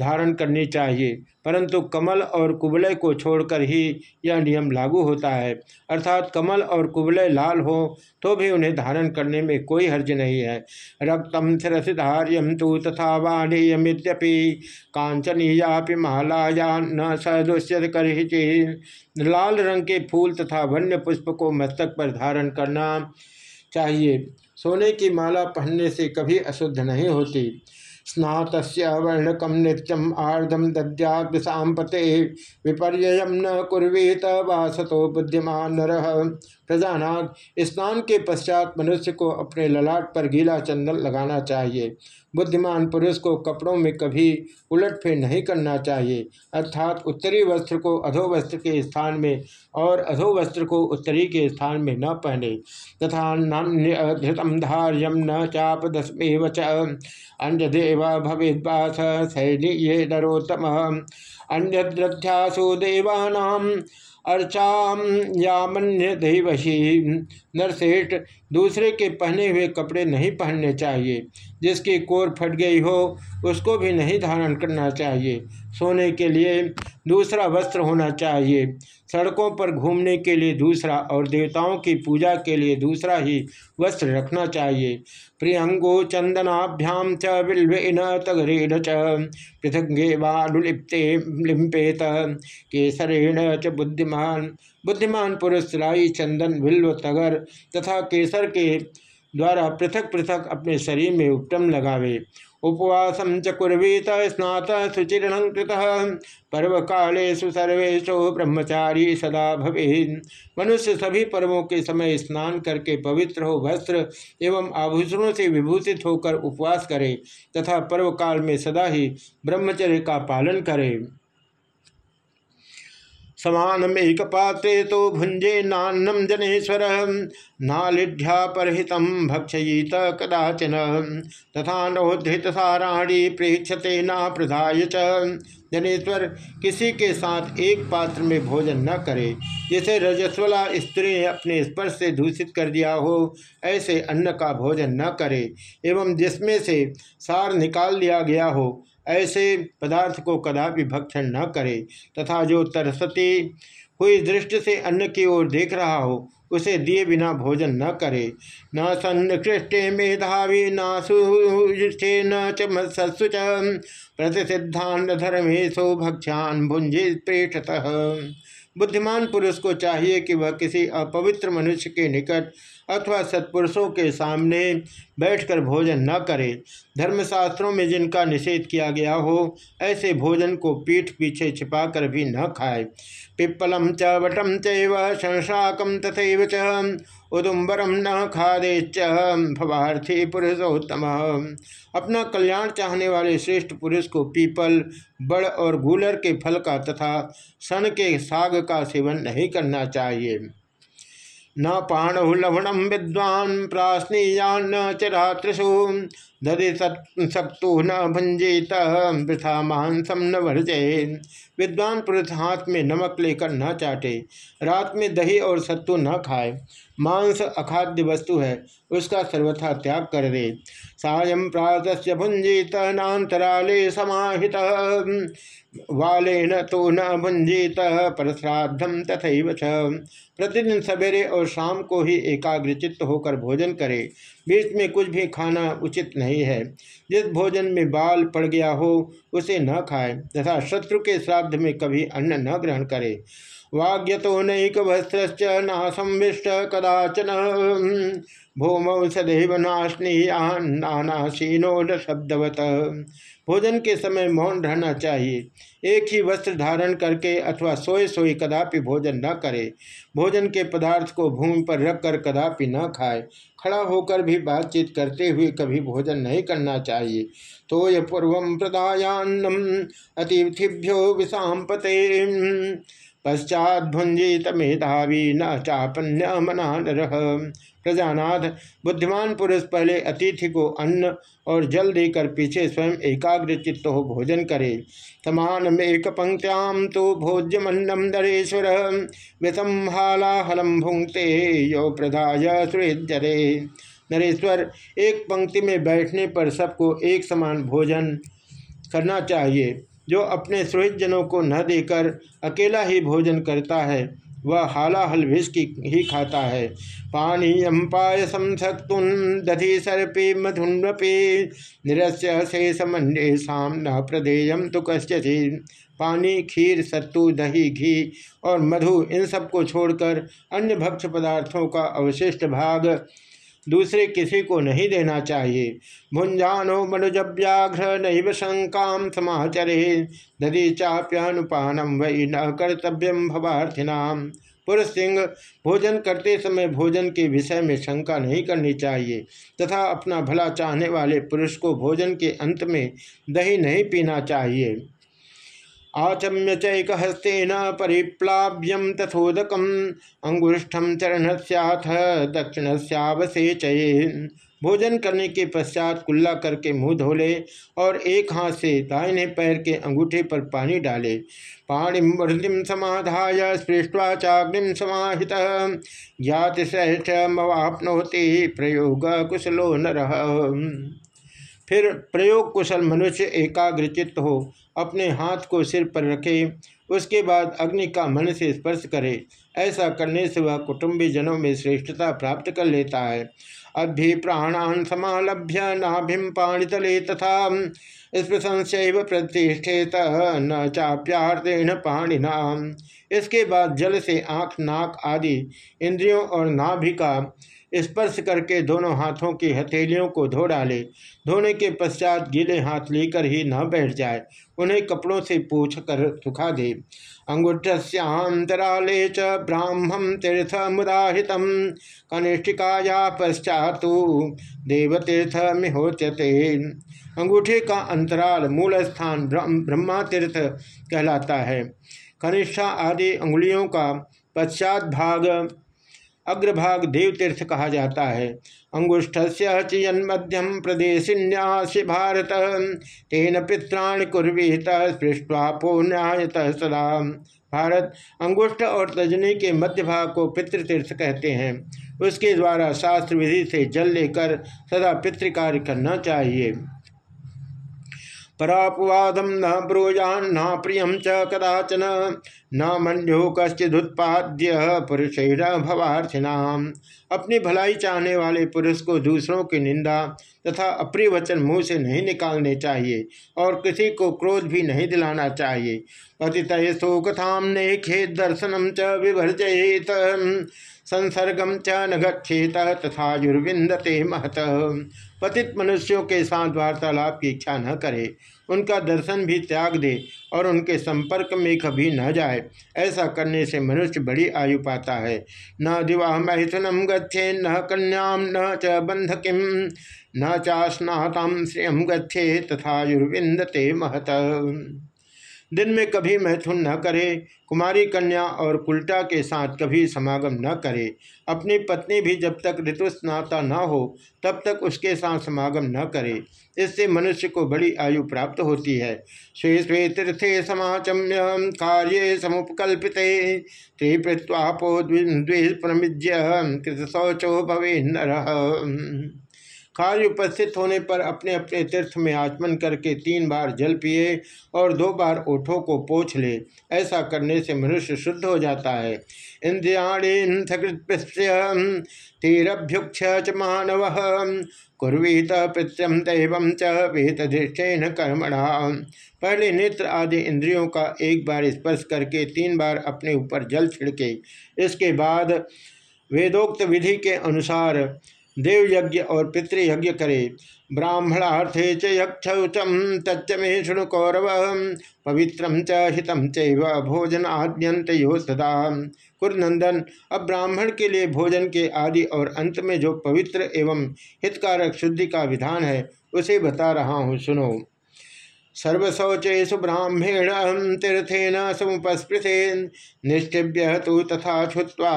धारण करनी चाहिए, परंतु कमल और कुबलय को छोड़कर ही यह नियम लागू होता है। अर्थात कमल और कुबलय लाल हो तो भी उन्हें धारण करने में कोई हर्ज नहीं है। रक्तम शिरसिधार्यम तो तथा वाणीयमित्यपि। कांचनीयापि महालाया न सदुष्य कर लाल रंग के फूल तथा वन्य पुष्प को मस्तक पर धारण करना चाहिए। सोने की माला पहनने से कभी अशुद्ध नहीं होती। स्नात वर्णकम नित्यम आर्धम दद्यापते विपर्य न कुरेत वासतो बुद्धिमान नर। प्रजानाथ स्नान के पश्चात मनुष्य को अपने ललाट पर गीला चंदन लगाना चाहिए। बुद्धिमान पुरुष को कपड़ों में कभी उलट फेर नहीं करना चाहिए, अर्थात उत्तरी वस्त्र को अधो वस्त्र के स्थान में और अधो वस्त्र को उत्तरी के स्थान में न पहने। तथा नान्यधृतम धार्यम न चाप दसमेव च। अन्य देवा भविद्वास सैन्य नरोत्तम। अन्य देवानाम अर्चाम यामन्य देवशी नरसेठ, दूसरे के पहने हुए कपड़े नहीं पहनने चाहिए। जिसकी कोर फट गई हो, उसको भी नहीं धारण करना चाहिए। सोने के लिए दूसरा वस्त्र होना चाहिए। सड़कों पर घूमने के लिए दूसरा और देवताओं की पूजा के लिए दूसरा ही वस्त्र रखना चाहिए। प्रियंगो चंदनाभ्याम च बिल्वेन तगरेण च पृथंगे वालुलिप्ते लिम्पेत केसरेण च बुद्धिमान बुद्धिमान पुरुष राई चंदन बिल्व तगर तथा केसर के द्वारा पृथक पृथक अपने शरीर में उपटम लगावे। उपवास च कुर्वीत स्नात शुचिरण पर्व कालेशु सर्वेशो ब्रह्मचारी सदा भवे मनुष्य सभी पर्वों के समय स्नान करके पवित्र हो, वस्त्र एवं आभूषणों से विभूषित होकर उपवास करें तथा पर्व काल में सदा ही ब्रह्मचर्य का पालन करे। समानमेक पात्रे तो भुंजे नान्नम जनेश्वर। नालिढ़्या परहित भक्षयीत कदाचन। तथा नोद्धृत साराणी प्रेक्षते न प्रधाय जनेश्वर किसी के साथ एक पात्र में भोजन न करे, जिसे रजस्वला स्त्री ने अपने स्पर्श से दूषित कर दिया हो, ऐसे अन्न का भोजन न करे, एवं जिसमें से सार निकाल लिया गया हो ऐसे पदार्थ को कदापि भक्षण न करे, तथा जो तरसती हुई दृष्टि से अन्न की ओर देख रहा हो, उसे दिए बिना भोजन न करे। न सन्निकृष्टे मेधावी, न सुष्ठे न च मत्सु च प्रतिसिद्धान धर्मेशो भक्ष्यान भुंजे प्रेषतः। बुद्धिमान पुरुष को चाहिए कि वह किसी अपवित्र मनुष्य के निकट अथवा सत्पुरुषों के सामने बैठकर भोजन न करे। धर्मशास्त्रों में जिनका निषेध किया गया हो, ऐसे भोजन को पीठ पीछे छिपाकर भी न खाए। पिप्पलम च, वटम चंशाकम तथा च, उदुम्बरम न खादे च भवार्थी पुरुषोत्तम। अपना कल्याण चाहने वाले श्रेष्ठ पुरुष को पीपल, बड़ और गूलर के फल का तथा सन के साग का सेवन नहीं करना चाहिए। न पाणु लवणम विद्वान न चरात्रसु दधि सक्तु न भुंजेत वृथा मांसम न वर्जे। विद्वान पुरुष हाथ में नमक लेकर न चाटे, रात में दही और सत्तू न खाए। मांस अखाद्य वस्तु है, उसका सर्वथा त्याग कर दे। सायं प्रातस्य भुंजित नातराले समाहित। न तो न भुंजित परश्राद्धम तथा प्रतिदिन सवेरे और शाम को ही एकाग्रचित्त होकर भोजन करे। बीच में कुछ भी खाना उचित नहीं है। जिस भोजन में बाल पड़ गया हो, उसे न खाए तथा शत्रु के श्राद्ध में कभी अन्न न ग्रहण करे। वाग्य तो नैक वस्त्र न संविष्ट कदाचन भूमौ सदैव नानाशीनो शब्दवत भोजन के समय मौन रहना चाहिए। एक ही वस्त्र धारण करके अथवा सोए सोए कदापि भोजन न करे। भोजन के पदार्थ को भूमि पर रखकर कदापि न खाए। खड़ा होकर भी बातचीत करते हुए कभी भोजन नहीं करना चाहिए। तो यह पूर्व प्रदायान्नम अतिथिभ्यो विषाम पश्चात भुंजित मेधावी न चापन्य मना प्रजानाथ, बुद्धिमान पुरुष, पहले अतिथि को अन्न और जल देकर पीछे स्वयं एकाग्र चित्त हो भोजन करे। समान एक पंक्त्याम तो भोज्यमन्नम दरेश्वर विषम हालाहलम भुंगते यो प्रधाय सुरेजरे नरेश्वर, एक पंक्ति में बैठने पर सबको एक समान भोजन करना चाहिए। जो अपने सुहृदजनों को न देकर अकेला ही भोजन करता है, वह हालाहल विष की ही खाता है। पानीयम पायसम सक्तुन दधि सर्पे मधुन्वपे, निरस्य शेष मंडे साम न प्रदेयम तो कश्यति पानी, खीर, सत्तू, दही, घी और मधु इन सबको छोड़कर अन्य भक्ष पदार्थों का अवशिष्ट भाग दूसरे किसी को नहीं देना चाहिए। भुंजानो मनुजव्याघ्र नैव शंका समाचरे। दधि चाप्यानुपानम वही न कर्तव्यम भवार्थिनाम पुरुष सिंह भोजन करते समय भोजन के विषय में शंका नहीं करनी चाहिए, तथा अपना भला चाहने वाले पुरुष को भोजन के अंत में दही नहीं पीना चाहिए। आचम्य चैक हस्तेन परिप्लाव्यम तथोदकम। अंगुष्ठम चरण सथ दक्षिण भोजन करने के पश्चात कुल्ला करके मुँह धोले और एक हाथ से दाहिने पैर के अंगूठे पर पानी डाले। पाणिम वृद्धिम समाधाय, स्पृष्टवा चाग्निम समाहित। ज्ञात श्रेष्ठ मवापनोति प्रयोग कुशलो न फिर प्रयोग कुशल मनुष्य एकाग्रचित हो अपने हाथ को सिर पर रखे, उसके बाद अग्नि का मन से स्पर्श करे। ऐसा करने से वह कुटुंबी जनों में श्रेष्ठता प्राप्त कर लेता है। अभि प्राणान समालभ्य नाभिम पाणितले तथा स्पृशंस्व प्रतिष्ठित न चाप्यार्तेन पाणिना। इसके बाद जल से आँख, नाक आदि इंद्रियों और नाभि का स्पर्श करके दोनों हाथों की हथेलियों को धो डाले। धोने के पश्चात गीले हाथ लेकर ही न बैठ जाए, उन्हें कपड़ों से पूछ कर सुखा दे। अंगुष्ठस्यांतराले च ब्राह्मण तीर्थ मुदाहित कनिष्ठिकाया पश्चात देवतीर्थ मिहोचते अंगूठे का अंतराल मूल स्थान ब्रह्मा तीर्थ कहलाता है। कनिष्ठा आदि अंगुलियों का पश्चात भाग अग्रभाग देवतीर्थ कहा जाता है। अंगुष्ठ से मध्यम प्रदेशिन्यास भारत। तेन पित्राण कुर्वीत पृष्ठवा पुण्यायत सदा। भारत अंगुष्ठ और तजनी के मध्य भाग को पितृतीर्थ कहते हैं। उसके द्वारा शास्त्र विधि से जल लेकर सदा पितृ कार्य करना चाहिए। परापवादम न ब्रूजान न प्रियम च कदाचन, न मनो कश्चिदुत्पाद्य पुरुष भवार्थिनाम अपनी भलाई चाहने वाले पुरुष को दूसरों की निंदा तथा अप्रिय वचन मुँह से नहीं निकालने चाहिए और किसी को क्रोध भी नहीं दिलाना चाहिए। पतित शोकथाम ने खेत दर्शनम च विभर्जयेत संसर्गम च न गच्छेत, तथा युर्विंदते महत। पतित मनुष्यों के साथ वार्तालाप की इच्छा न करे, उनका दर्शन भी त्याग दे, और उनके संपर्क में कभी न जाए। ऐसा करने से मनुष्य बड़ी आयु पाता है। न दिवाह मैथुनम गच्छे न कन्याम न च बंधकिम न चास्नातम श्रियम गच्छे तथा युर्विंदते महत। दिन में कभी मैथुन न करे, कुमारी कन्या और कुल्टा के साथ कभी समागम न करे। अपनी पत्नी भी जब तक ऋतुस्नाता न हो, तब तक उसके साथ समागम न करे। इससे मनुष्य को बड़ी आयु प्राप्त होती है। स्वे स्वे तीर्थे समाचम्य कार्य समुपकल्पित त्रिपृत्वापो द्विप्रमिज्य कृत शौचो भवे नर कार्य उपस्थित होने पर अपने अपने तीर्थ में आचमन करके तीन बार जल पिए और दो बार ओठों को पोछ ले। ऐसा करने से मनुष्य शुद्ध हो जाता है। इंद्रियाणीभ्युक्ष च मानव कुर्वीत प्रत्यम दैव च वेतधिष्ठेन कर्मणा। पहले नेत्र आदि इंद्रियों का एक बार स्पर्श करके तीन बार अपने ऊपर जल छिड़के। इसके बाद वेदोक्त विधि के अनुसार देवयज्ञ और पितृयज्ञ करे। ब्राह्मणार्थे च यक्षौचम तच्च मे शुणु कौरव। पवित्रम च हितम च भोजन आद्यंत यो सदा। कुरनंदन, अब ब्राह्मण के लिए भोजन के आदि और अंत में जो पवित्र एवं हितकारक शुद्धि का विधान है, उसे बता रहा हूँ, सुनो। सर्वशौचेशु ब्राह्मेण तीर्थेन समुपस्पृशे निष्ठिभ्य तो तथा छुत्वा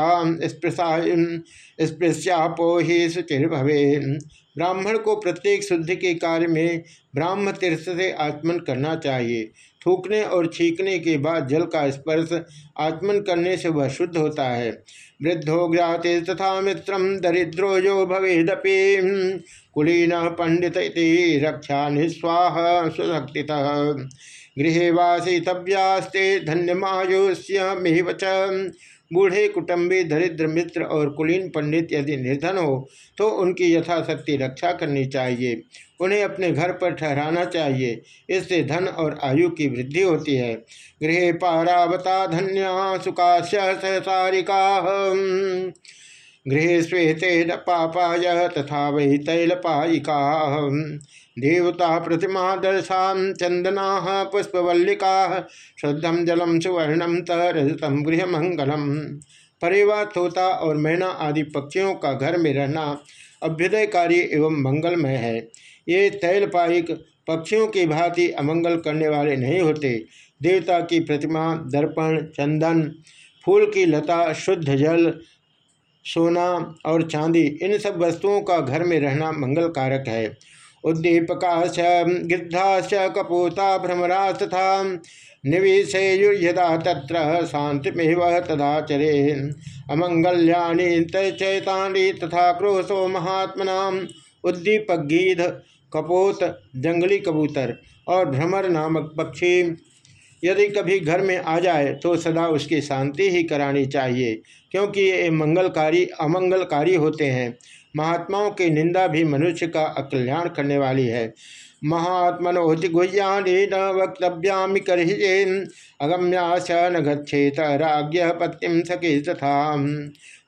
स्पृश्यापो ही शुचिर्भवे ब्राह्मण को प्रत्येक शुद्धि के कार्य में ब्राह्म तीर्थ से आत्मन करना चाहिए। थूकने और छींकने के बाद जल का स्पर्श आत्मन करने से वह शुद्ध होता है। वृद्धो ज्ञाते तथा मित्रम दरिद्रो यो भवेदपि। कुलीन पंडित रक्षा निस्वाह सुशक्ति गृह वासितव्यास्ते धन्यमायुष्य मेहवच बूढ़े, कुटुंबी, दरिद्र, मित्र और कुलीन पंडित यदि निर्धन हो तो उनकी यथाशक्ति रक्षा करनी चाहिए। उन्हें अपने घर पर ठहराना चाहिए। इससे धन और आयु की वृद्धि होती है। गृह पारावता धन्या सुकाश्य सहसारिका। गृह श्वेते न पापाय तथा वही तैलपायिका। देवता प्रतिमा दर्शा चंदना पुष्पवल्लिका शुद्धम जलम सुवर्णम तरजतम गृह मंगलम परिवार, तोता और मैना आदि पक्षियों का घर में रहना अभ्युदयकारी एवं मंगलमय है। ये तैलपायिक पक्षियों की भांति अमंगल करने वाले नहीं होते। देवता की प्रतिमा, दर्पण, चंदन, फूल की लता, शुद्ध जल, सोना और चांदी, इन सब वस्तुओं का घर में रहना मंगल कारक है। उद्दीपका गिद्धाश्च, कपूता भ्रमरा तथा निविषेयुर्यदा तत्र शांतिमेव तदाचरे। अमंगल्यानि चैतानि तथा क्रोशो महात्मना उद्दीपक गीध कपोत, जंगली कबूतर और भ्रमर नामक पक्षी यदि कभी घर में आ जाए तो सदा उसकी शांति ही करानी चाहिए, क्योंकि ये मंगलकारी, अमंगलकारी होते हैं। महात्माओं की निंदा भी मनुष्य का अकल्याण करने वाली है। महात्मनोति गुह्यानि न वक्तव्यामि करहिजे अगम्याश न गच्छेत राज्ञ पत्तिम सके तथा।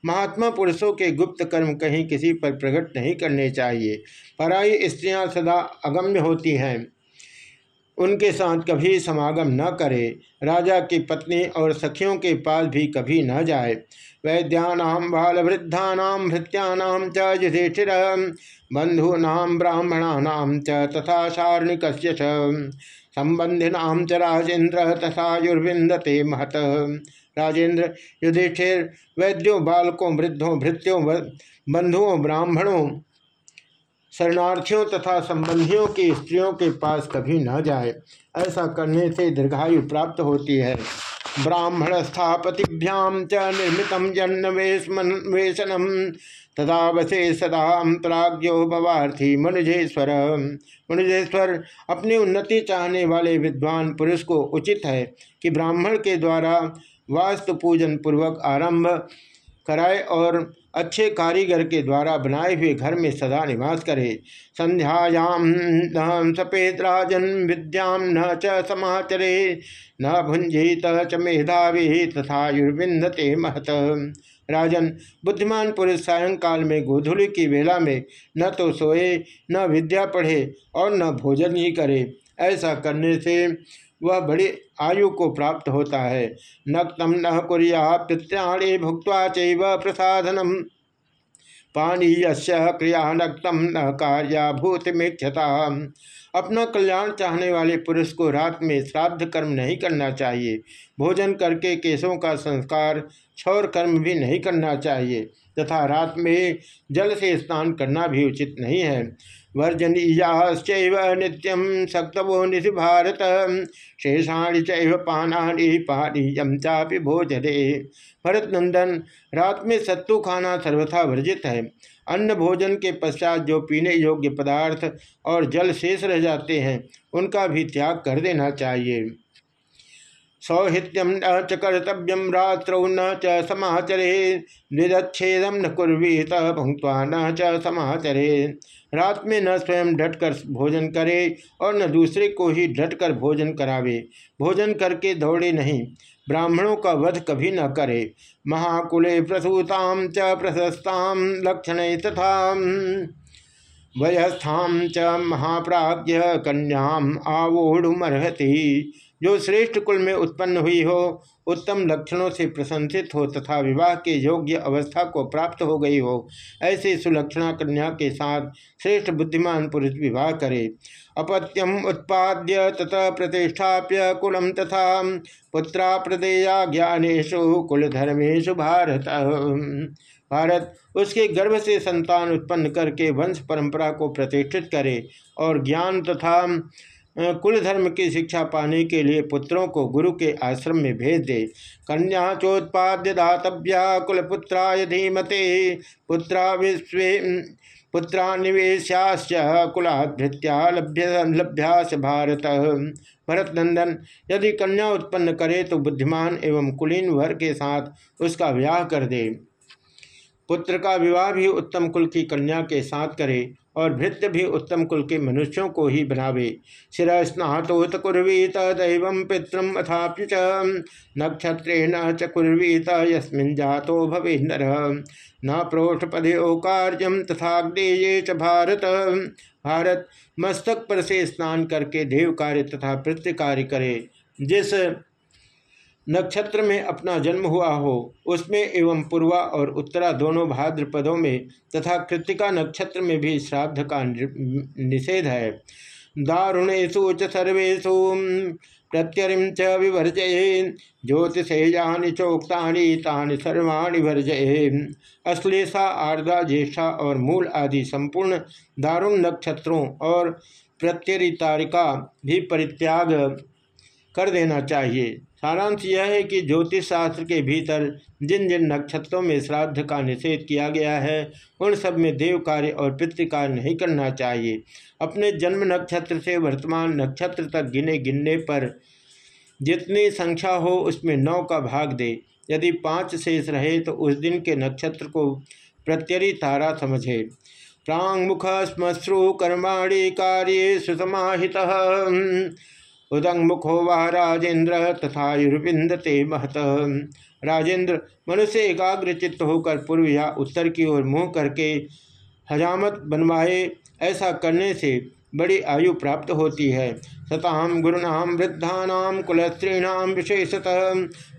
महात्मा पुरुषों के गुप्त कर्म कहीं किसी पर प्रकट नहीं करने चाहिए। पराई स्त्रियाँ सदा अगम्य होती हैं। उनके साथ कभी समागम न करे। राजा की पत्नी और सखियों के पास भी कभी न जाए। वैद्यानाम बाल वृद्धा च युधिष्ठिर बंधूनाम ब्राह्मणानाम च तथा सारणिक संबंधिनाम च राजेन्द्र तथा युर्विंदते महत। राजेंद्र युधिष्ठिर, वैद्यों, बालकों, वृद्धों, भृत्यों बंधुओं ब्राह्मणों शरणार्थियों तथा संबंधियों की स्त्रियों के पास कभी न जाए। ऐसा करने से दीर्घायु प्राप्त होती है। ब्राह्मण स्थापतिभ्याम च निर्मित जन्न वेशनम तथा वसे सदा प्राज्ञो भवार्थी मनुजेश्वर। मनुजेश्वर अपनी उन्नति चाहने वाले विद्वान पुरुष को उचित है कि ब्राह्मण के द्वारा वास्तु पूजन पूर्वक आरंभ कराए और अच्छे कारीगर के द्वारा बनाए हुए घर में सदा निवास करे। संध्यायाम न सपेत राजन विद्याम न च समाचरे। न भुंजित च मेधावी तथा युर्विंदते महत। राजन, बुद्धिमान पुरुष सायंकाल में गोधुली की वेला में न तो सोए, न विद्या पढ़े और न भोजन ही करे। ऐसा करने से वह बड़ी आयु को प्राप्त होता है। नक्तम न कुरिया पित्राणी भुक्त चैव प्रसाधनम पानीय क्रिया नक्तम न कार्याभूतमेक्षता अपना कल्याण चाहने वाले पुरुष को रात में श्राद्ध कर्म नहीं करना चाहिए। भोजन करके केशों का संस्कार, क्षौर कर्म भी नहीं करना चाहिए। तथा रात में जल से स्नान करना भी उचित नहीं है। वर्जनीयाश्चैव नित्यम सक्तवो निधि भारत। शेषाणी चैव पानी पानीयम चापि भोजने भरत नंदन रात में सत्तु खाना सर्वथा वर्जित है। अन्न भोजन के पश्चात जो पीने योग्य पदार्थ और जल शेष रह जाते हैं, उनका भी त्याग कर देना चाहिए। सौहित्यम न च कर्तव्यम रात्रौ न च समाचरे। न कुर्वीत भुंक्वा न च समाचरे। रात में न स्वयं डटकर भोजन करे और न दूसरे को ही डटकर भोजन करावे। भोजन करके दौड़े नहीं, ब्राह्मणों का वध कभी न करे। महाकुले प्रसूताम च प्रशस्ताम लक्षण तथा। वयस्थाम च महाप्राज्य कन्याम आवोड़ुमर्हति जो श्रेष्ठ कुल में उत्पन्न हुई हो, उत्तम लक्षणों से प्रशंसित हो तथा विवाह के योग्य अवस्था को प्राप्त हो गई हो, ऐसे सुलक्षणा कन्या के साथ श्रेष्ठ बुद्धिमान पुरुष विवाह करे। अपत्यम उत्पाद्य तथा प्रतिष्ठाप्य कुलम तथा पुत्रा प्रदेया ज्ञानेशु कुल धर्मेशु भारत। भारत उसके गर्भ से संतान उत्पन्न करके वंश परंपरा को प्रतिष्ठित करे और ज्ञान तथा कुल धर्म की शिक्षा पाने के लिए पुत्रों को गुरु के आश्रम में भेज दे। कन्या चोत्पाद्य दातव्या कुलपुत्राय धीमते, पुत्रा विश्व पुत्रा निवेश्याश्च कुलाभृत्या लभ्य, लभ्यास भारत। भरत नंदन, यदि कन्या उत्पन्न करे तो बुद्धिमान एवं कुलीन वर के साथ उसका विवाह कर दे। पुत्र का विवाह भी उत्तम कुल की कन्या के साथ करे। और भृत्य भी उत्तम कुल के मनुष्यों को ही बनावे। शिर स्नातोत कुर्वीत दैव पितृम अथाप्युच नक्षत्रेण च कुर्वीत यस्मिन जातो भवे नर। न प्रोष्ठपदे कार्य तथा ज्ञेये च भारत। भारत मस्तक पर से स्नान करके देव कार्य तथा प्रत्य कार्य करे। जिस नक्षत्र में अपना जन्म हुआ हो, उसमें एवं पूर्वा और उत्तरा दोनों भाद्रपदों में तथा कृतिका नक्षत्र में भी श्राद्ध का निषेध है। दारुणेशु च सर्वेशु प्रत्यरिम च विवर्जये, ज्योतिषेयानि चोक्ता तानि सर्वाणी वर्जये। अश्लेषा, आर्द्रा, ज्येष्ठा और मूल आदि संपूर्ण दारुण नक्षत्रों और प्रत्यरितारिका भी परित्याग कर देना चाहिए। सारांश यह है कि ज्योतिष शास्त्र के भीतर जिन जिन नक्षत्रों में श्राद्ध का निषेध किया गया है, उन सब में देव कार्य और पितृकार्य नहीं करना चाहिए। अपने जन्म नक्षत्र से वर्तमान नक्षत्र तक गिने गिनने पर जितनी संख्या हो, उसमें नौ का भाग दे। यदि पाँच शेष रहे तो उस दिन के नक्षत्र को प्रत्यरी तारा समझे। प्रांग मुख स्मश्रु कर्माणी कार्य सुसमाहित। उदंग मुखो वह राजेंद्र तथा युरविंदते महत। राजेंद्र मनुष्य एकाग्र चित्त होकर पूर्व या उत्तर की ओर मुँह करके हजामत बनवाए, ऐसा करने से बड़ी आयु प्राप्त होती है। सताम गुरुनाम वृद्धानाम कुलस्त्रीणाम विशेषतः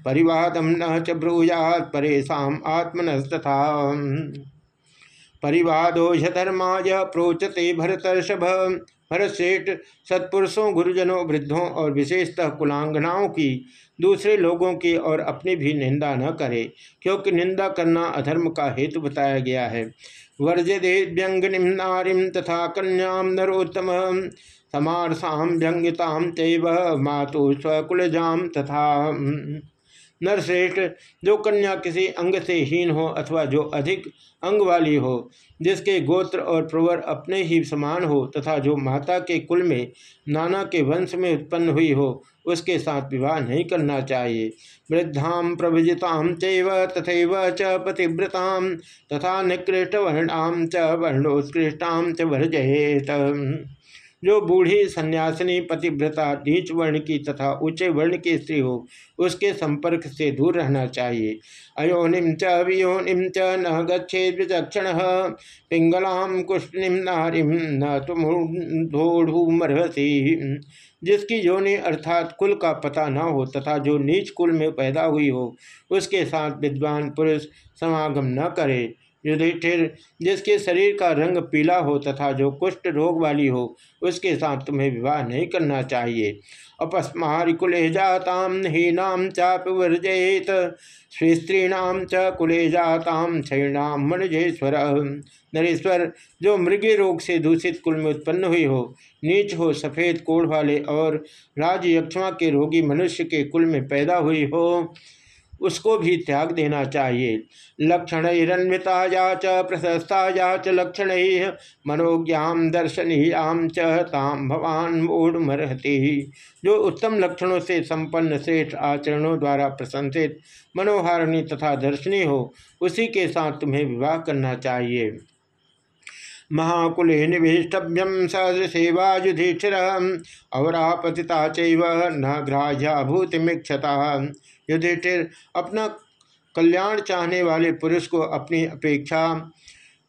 परिवादम न च ब्रूयात परेशान आत्मनस्तथा। परिवादो धर्माय प्रोचते भरतर्षभ भरतश्रेष्ठ सत्पुरुषों, गुरुजनों, वृद्धों और विशेषतः कुलांगनाओं की, दूसरे लोगों की और अपनी भी निंदा न करे, क्योंकि निंदा करना अधर्म का हेतु बताया गया है। वर्जदे व्यंगनिम नारीम तथा कन्याम नरोत्तम समारसाम व्यंगिताम तेव मातु स्वकुलजाम तथा नरश्रेष्ठ, जो कन्या किसी अंग से हीन हो अथवा जो अधिक अंग वाली हो, जिसके गोत्र और प्रवर अपने ही समान हो तथा जो माता के कुल में, नाना के वंश में उत्पन्न हुई हो, उसके साथ विवाह नहीं करना चाहिए। वृद्धाम प्रभजिताम चैव तथा च पतिव्रताम तथा निकृष्ट वर्णाम च वर्णोत्कृष्टाम च वर्जयेत। जो बूढ़ी सन्यासिनी पतिव्रता, नीच वर्ण की तथा ऊँचे वर्ण की स्त्री हो, उसके संपर्क से दूर रहना चाहिए। अयोनिम च च न गच्छेद विचक्षण पिंगलाम कुष्णिम नारिम न तुम जिसकी योनि अर्थात कुल का पता न हो तथा जो नीच कुल में पैदा हुई हो, उसके साथ विद्वान पुरुष समागम न करे। युधिष्ठिर जिसके शरीर का रंग पीला हो तथा जो कुष्ठ रोग वाली हो, उसके साथ तुम्हें विवाह नहीं करना चाहिए। अपस्मारिकुले जाताम हीनाम चाप वर्जयेत स्त्रीणाम च कुले जाताम क्षणाम मणजेश्वर नरेश्वर, जो मृगी रोग से दूषित कुल में उत्पन्न हुई हो, नीच हो, सफ़ेद कोढ़ वाले और राजयक्षमा के रोगी मनुष्य के कुल में पैदा हुई हो उसको भी त्याग देना चाहिए। लक्षण हिरण्यता या च प्रशस्ता या च लक्षण मनोज्ञाम दर्शनीयाम चाम भवान मूढ़मरहति। जो उत्तम लक्षणों से संपन्न श्रेष्ठ आचरणों द्वारा प्रशंसित, मनोहारिणी तथा दर्शनी हो, उसी के साथ तुम्हें विवाह करना चाहिए। महाकुले निवेष्टव्यम सहसेवा युधिष्ठिर अवरापतिता चैव न ग्राह्या युधिष्ठिर अपना कल्याण चाहने वाले पुरुष को अपनी अपेक्षा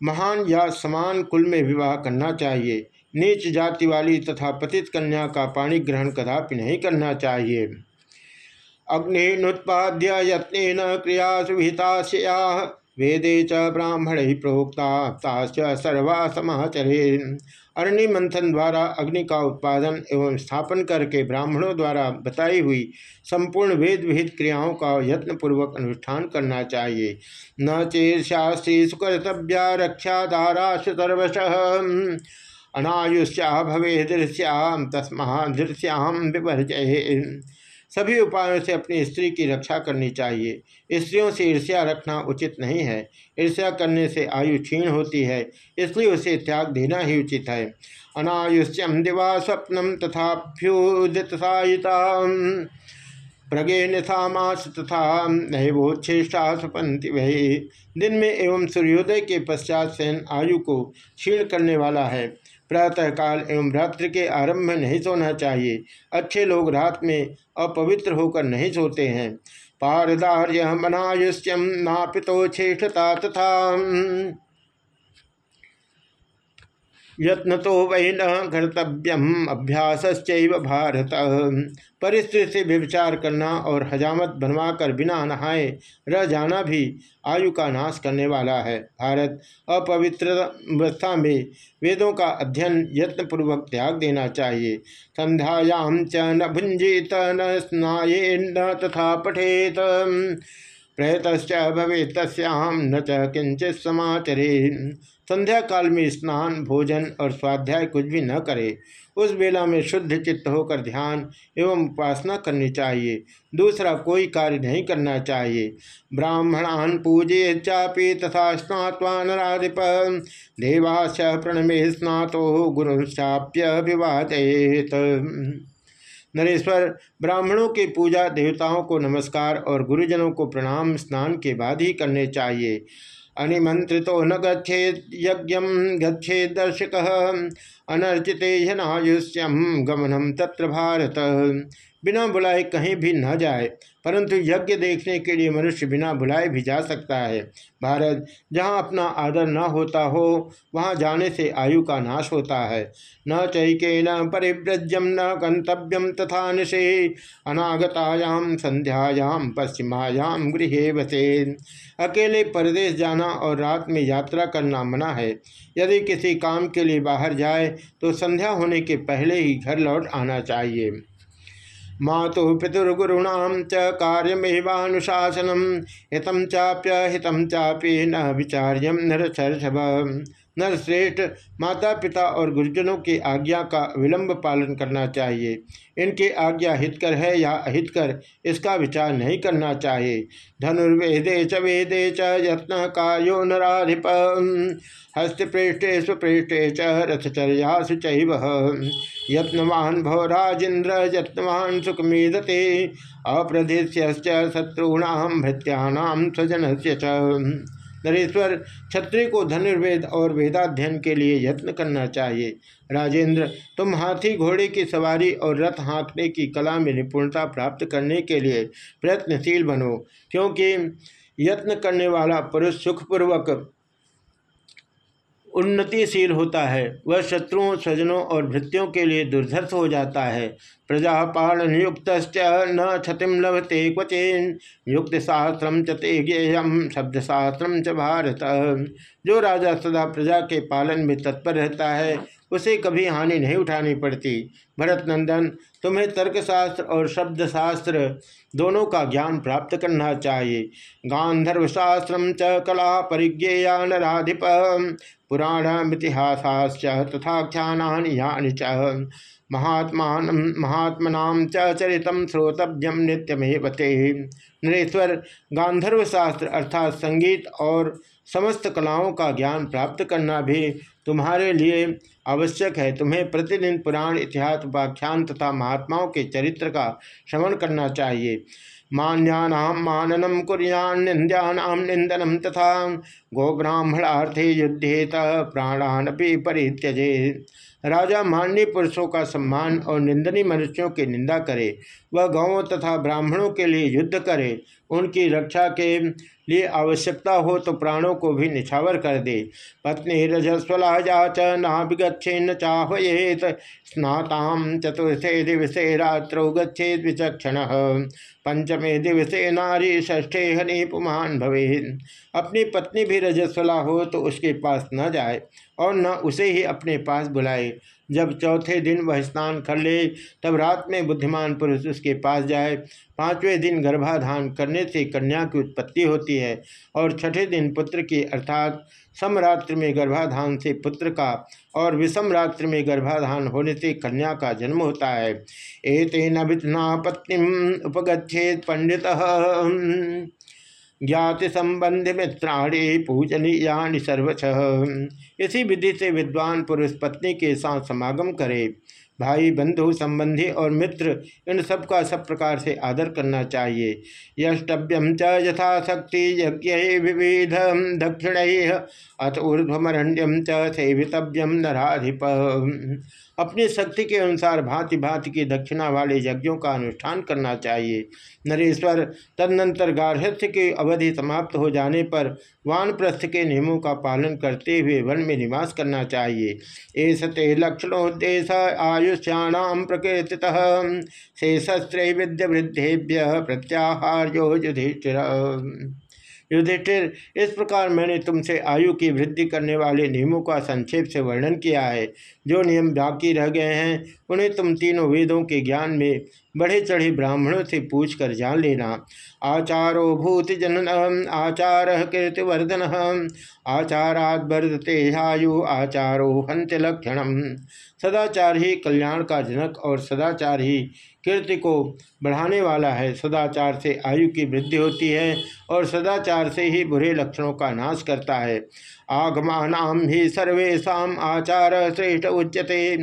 महान या समान कुल में विवाह करना चाहिए। नीच जाति वाली तथा पतित कन्या का पाणी ग्रहण कदापि नहीं करना चाहिए। अग्निनुत्पाद्य यत्न क्रिया सुविता वेदे च ब्राह्मण ही प्रोक्ता सर्वा समाचरे अरणि मंथन द्वारा अग्नि का उत्पादन एवं स्थापन करके ब्राह्मणों द्वारा बताई हुई संपूर्ण वेद विहित क्रियाओं का यत्नपूर्वक अनुष्ठान करना चाहिए। न चेर्षास्त्री सुकर्तव्या रक्षा दारा सर्वश। अनायुष्या भवे दृश्याम तस्मा दृश्याम विपर्जय सभी उपायों से अपनी स्त्री की रक्षा करनी चाहिए। स्त्रियों से ईर्ष्या रखना उचित नहीं है। ईर्ष्या करने से आयु क्षीण होती है, इसलिए उसे त्याग देना ही उचित है। अनायुष्यम दिवा स्वप्नम तथाभ्युदिता प्रगे निथामास तथा नैवोच्छेषा सुपंति वही। दिन में एवं सूर्योदय के पश्चात सेन आयु को क्षीण करने वाला है। प्रातःकाल एवं रात्रि के आरंभ में नहीं सोना चाहिए। अच्छे लोग रात में अपवित्र होकर नहीं सोते हैं। पारदार्य मनायुष्यम नापितो श्रेष्ठता तथा यत्न तो वही न कर्तव्यम अभ्यास भारत। परिस्थिति से व्यविचार करना और हजामत बनवाकर बिना नहाए रह जाना भी आयु का नाश करने वाला है। भारत अपवित्र अवस्था में वेदों का अध्ययन यत्नपूर्वक त्याग देना चाहिए। संध्यायाम च न भुंजित, न स्नाये न तथा पठेत। प्रयत भवे तस्याम न च किंचित समाचरे। संध्या काल में स्नान, भोजन और स्वाध्याय कुछ भी न करे। उस बेला में शुद्ध चित्त होकर ध्यान एवं उपासना करनी चाहिए। दूसरा, कोई कार्य नहीं करना चाहिए। ब्राह्मणान पूजे चापी तथा स्नात्वा नाधिप देवाश प्रणमे स्नातो, गुरुश्चाप्य विवादेत नरेश्वर, ब्राह्मणों की पूजा देवताओं को नमस्कार और गुरुजनों को प्रणाम स्नान के बाद ही करने चाहिए। अनिमंत्रितो न गच्छे यज्ञ गच्छे दर्शक, अनर्चिते हनायुष्यम गमनम तत्र भारत। बिना बुलाए कहीं भी न जाए। परंतु यज्ञ देखने के लिए मनुष्य बिना बुलाए भी जा सकता है। भारत, जहाँ अपना आदर न होता हो, वहाँ जाने से आयु का नाश होता है। न चैके न परिव्रज्यम न गंतव्यम तथा निशे। अनागतायाम संध्यायाम पश्चिमायाम गृह बसे अकेले परदेश जाना और रात में यात्रा करना मना है। यदि किसी काम के लिए बाहर जाए तो संध्या होने के पहले ही घर लौट आना चाहिए। मातु पितुर्गुरुणाम च कार्यमेवानुशासनम हितम चाप्य हितम चापी न विचार्यम नरसर्षभ नरश्रेष्ठ माता पिता और गुरुजनों की आज्ञा का विलंब पालन करना चाहिए। इनकी आज्ञा हितकर है या अहितकर, इसका विचार नहीं करना चाहिए। धनुर्वेदे च वेदे च यत्न कायो नाधिप हस्तपृष्ठे स्वपृष्ठे च रथचर्यासु चैव। यत्नवान भवराजेन्द्र यत्नवान सुखमेदते अप्रदेश्य शत्रुणाम भृत्याम स्वजन से नरेश्वर, क्षत्रिय को धनुर्वेद और वेदाध्ययन के लिए यत्न करना चाहिए। राजेंद्र, तुम हाथी घोड़े की सवारी और रथ हाँकने की कला में निपुणता प्राप्त करने के लिए प्रयत्नशील बनो, क्योंकि यत्न करने वाला पुरुष सुखपूर्वक उन्नतिशील होता है। वह शत्रुओं, स्वजनों और भृत्यों के लिए दुर्धर्ष हो जाता है। प्रजापालन युक्त न क्षतिम लभते क्वचेन। युक्त शास्त्रम चते ज्ञेयम शब्द शास्त्रम च भारत। जो राजा सदा प्रजा के पालन में तत्पर रहता है, उसे कभी हानि नहीं उठानी पड़ती। भरत नंदन तुम्हें तर्कशास्त्र और शब्द शास्त्र दोनों का ज्ञान प्राप्त करना चाहिए। गांधर्व शास्त्र च कला परिज्ञेया नाधिप पुराण इतिहास तथाख्यानानि यानि च। महात्मा महात्मना चरित श्रोतव्यम नित्यमेव ते। नरेश्वर गांधर्व शास्त्र अर्थात संगीत और समस्त कलाओं का ज्ञान प्राप्त करना भी तुम्हारे लिए आवश्यक है। तुम्हें प्रतिदिन पुराण, इतिहास उपाख्यान तथा महात्माओं के चरित्र का श्रवण करना चाहिए। मान्यानाम माननम कुरियान निंदनम तथा गोब्राह्मणार्थे युद्धेत प्राणान भी परित्यजे। राजा मान्य पुरुषों का सम्मान और निंदनीय मनुष्यों की निंदा करे, वह गौों तथा ब्राह्मणों के लिए युद्ध करे, उनकी रक्षा के लिए आवश्यकता हो तो प्राणों को भी निछावर कर दे। पत्नी रजस्वला च नाभिगछे न चाहेत स्नाताम चतुर्थे दिवसे रात्रौ गच्छेद विचक्षण, पंचमे दिवसे नारी ष्ठे हनि पुमान भवे अपनी पत्नी भी रजस्वला हो तो उसके पास न जाए। और न उसे ही अपने पास बुलाए। जब चौथे दिन वह स्नान कर ले, तब रात में बुद्धिमान पुरुष उसके पास जाए। पाँचवें दिन गर्भाधान करने से कन्या की उत्पत्ति होती है और छठे दिन पुत्र की, अर्थात समरात्र में गर्भाधान से पुत्र का और विषम रात्र में गर्भाधान होने से कन्या का जन्म होता है। एतेन विधना पत्नी उपगछेद पंडित। ज्ञाति संबंधी मित्राणी पूजनीयानि सर्वछ इसी विधि से विद्वान पुरुष पत्नी के साथ समागम करे। भाई, बंधु, संबंधी और मित्र, इन सब का सब प्रकार से आदर करना चाहिए। यष्टभ्यम च यथाशक्ति यज्ञ विविध दक्षिण अथ ऊर्धमरण्यम च सेवितव्यम नराधिप अपनी शक्ति के अनुसार भांति भांति की दक्षिणा वाले यज्ञों का अनुष्ठान करना चाहिए। नरेश्वर तदनंतर गार्हस्थ्य की अवधि समाप्त हो जाने पर वानप्रस्थ के नियमों का पालन करते हुए वन में निवास करना चाहिए। एस ते लक्षणोद्देश आयुष्याणाम प्रकृति शेषस्त्र विद्य वृद्धेभ्य प्रत्याहार युधिष्ठिर इस प्रकार मैंने तुमसे आयु की वृद्धि करने वाले नियमों का संक्षेप से वर्णन किया है। जो नियम बाकी रह गए हैं, उन्हें तुम तीनों वेदों के ज्ञान में बढ़े चढ़े ब्राह्मणों से पूछ कर जान लेना। आचारो भूत जनन आचार कीर्तिवर्धन आचाराद वर्धते आयु आचारो हंत लक्षणम। सदाचार ही कल्याण का जनक और सदाचार ही कीर्ति को बढ़ाने वाला है। सदाचार से आयु की वृद्धि होती है और सदाचार से ही बुरे लक्षणों का नाश करता है। आगमानाम ही सर्वेशा आचार श्रेष्ठ उच्यते।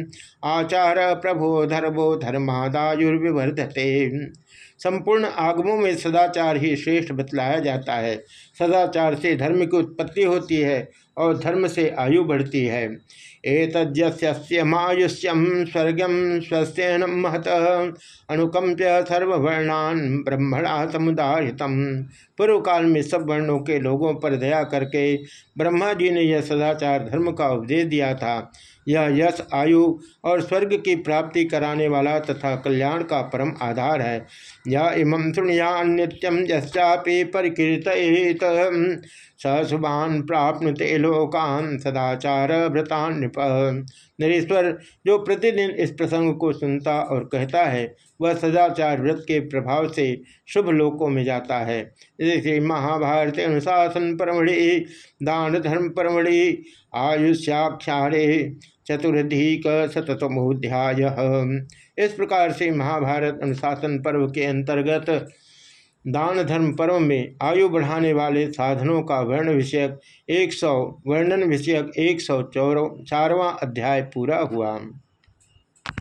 आचार प्रभो धर्मो धर्मादायुर्विवर्धते। संपूर्ण आगमों में सदाचार ही श्रेष्ठ बतलाया जाता है। सदाचार से धर्म की उत्पत्ति होती है और धर्म से आयु बढ़ती है। एतद्यस्यमायुष्यम स्वर्गम स्वस्थ्यन महत अनुकंप्य सर्ववर्णान ब्रह्मणा समुदारित पूर्व काल में सब वर्णों के लोगों पर दया करके ब्रह्मा जी ने यह सदाचार धर्म का उपदेश दिया था। यह यश, आयु और स्वर्ग की प्राप्ति कराने वाला तथा कल्याण का परम आधार है। या इमं नित्यम यश्चापि परिकीर्तयेत। स शुभान प्राप्नुते लोकान सदाचार व्रतान नृप नरेश्वर, जो प्रतिदिन इस प्रसंग को सुनता और कहता है, वह सदाचार व्रत के प्रभाव से शुभ लोकों में जाता है। जैसे महाभारत अनुशासन परमढ़ि, दान धर्म परमढ़ि आयुष्याख्यारे चतुर्धिक शतमोध्याय इस प्रकार से महाभारत अनुशासन पर्व के अंतर्गत दान धर्म पर्व में आयु बढ़ाने वाले साधनों का वर्ण विषयक एक सौ, वर्णन विषयक एक सौ चारवा अध्याय पूरा हुआ।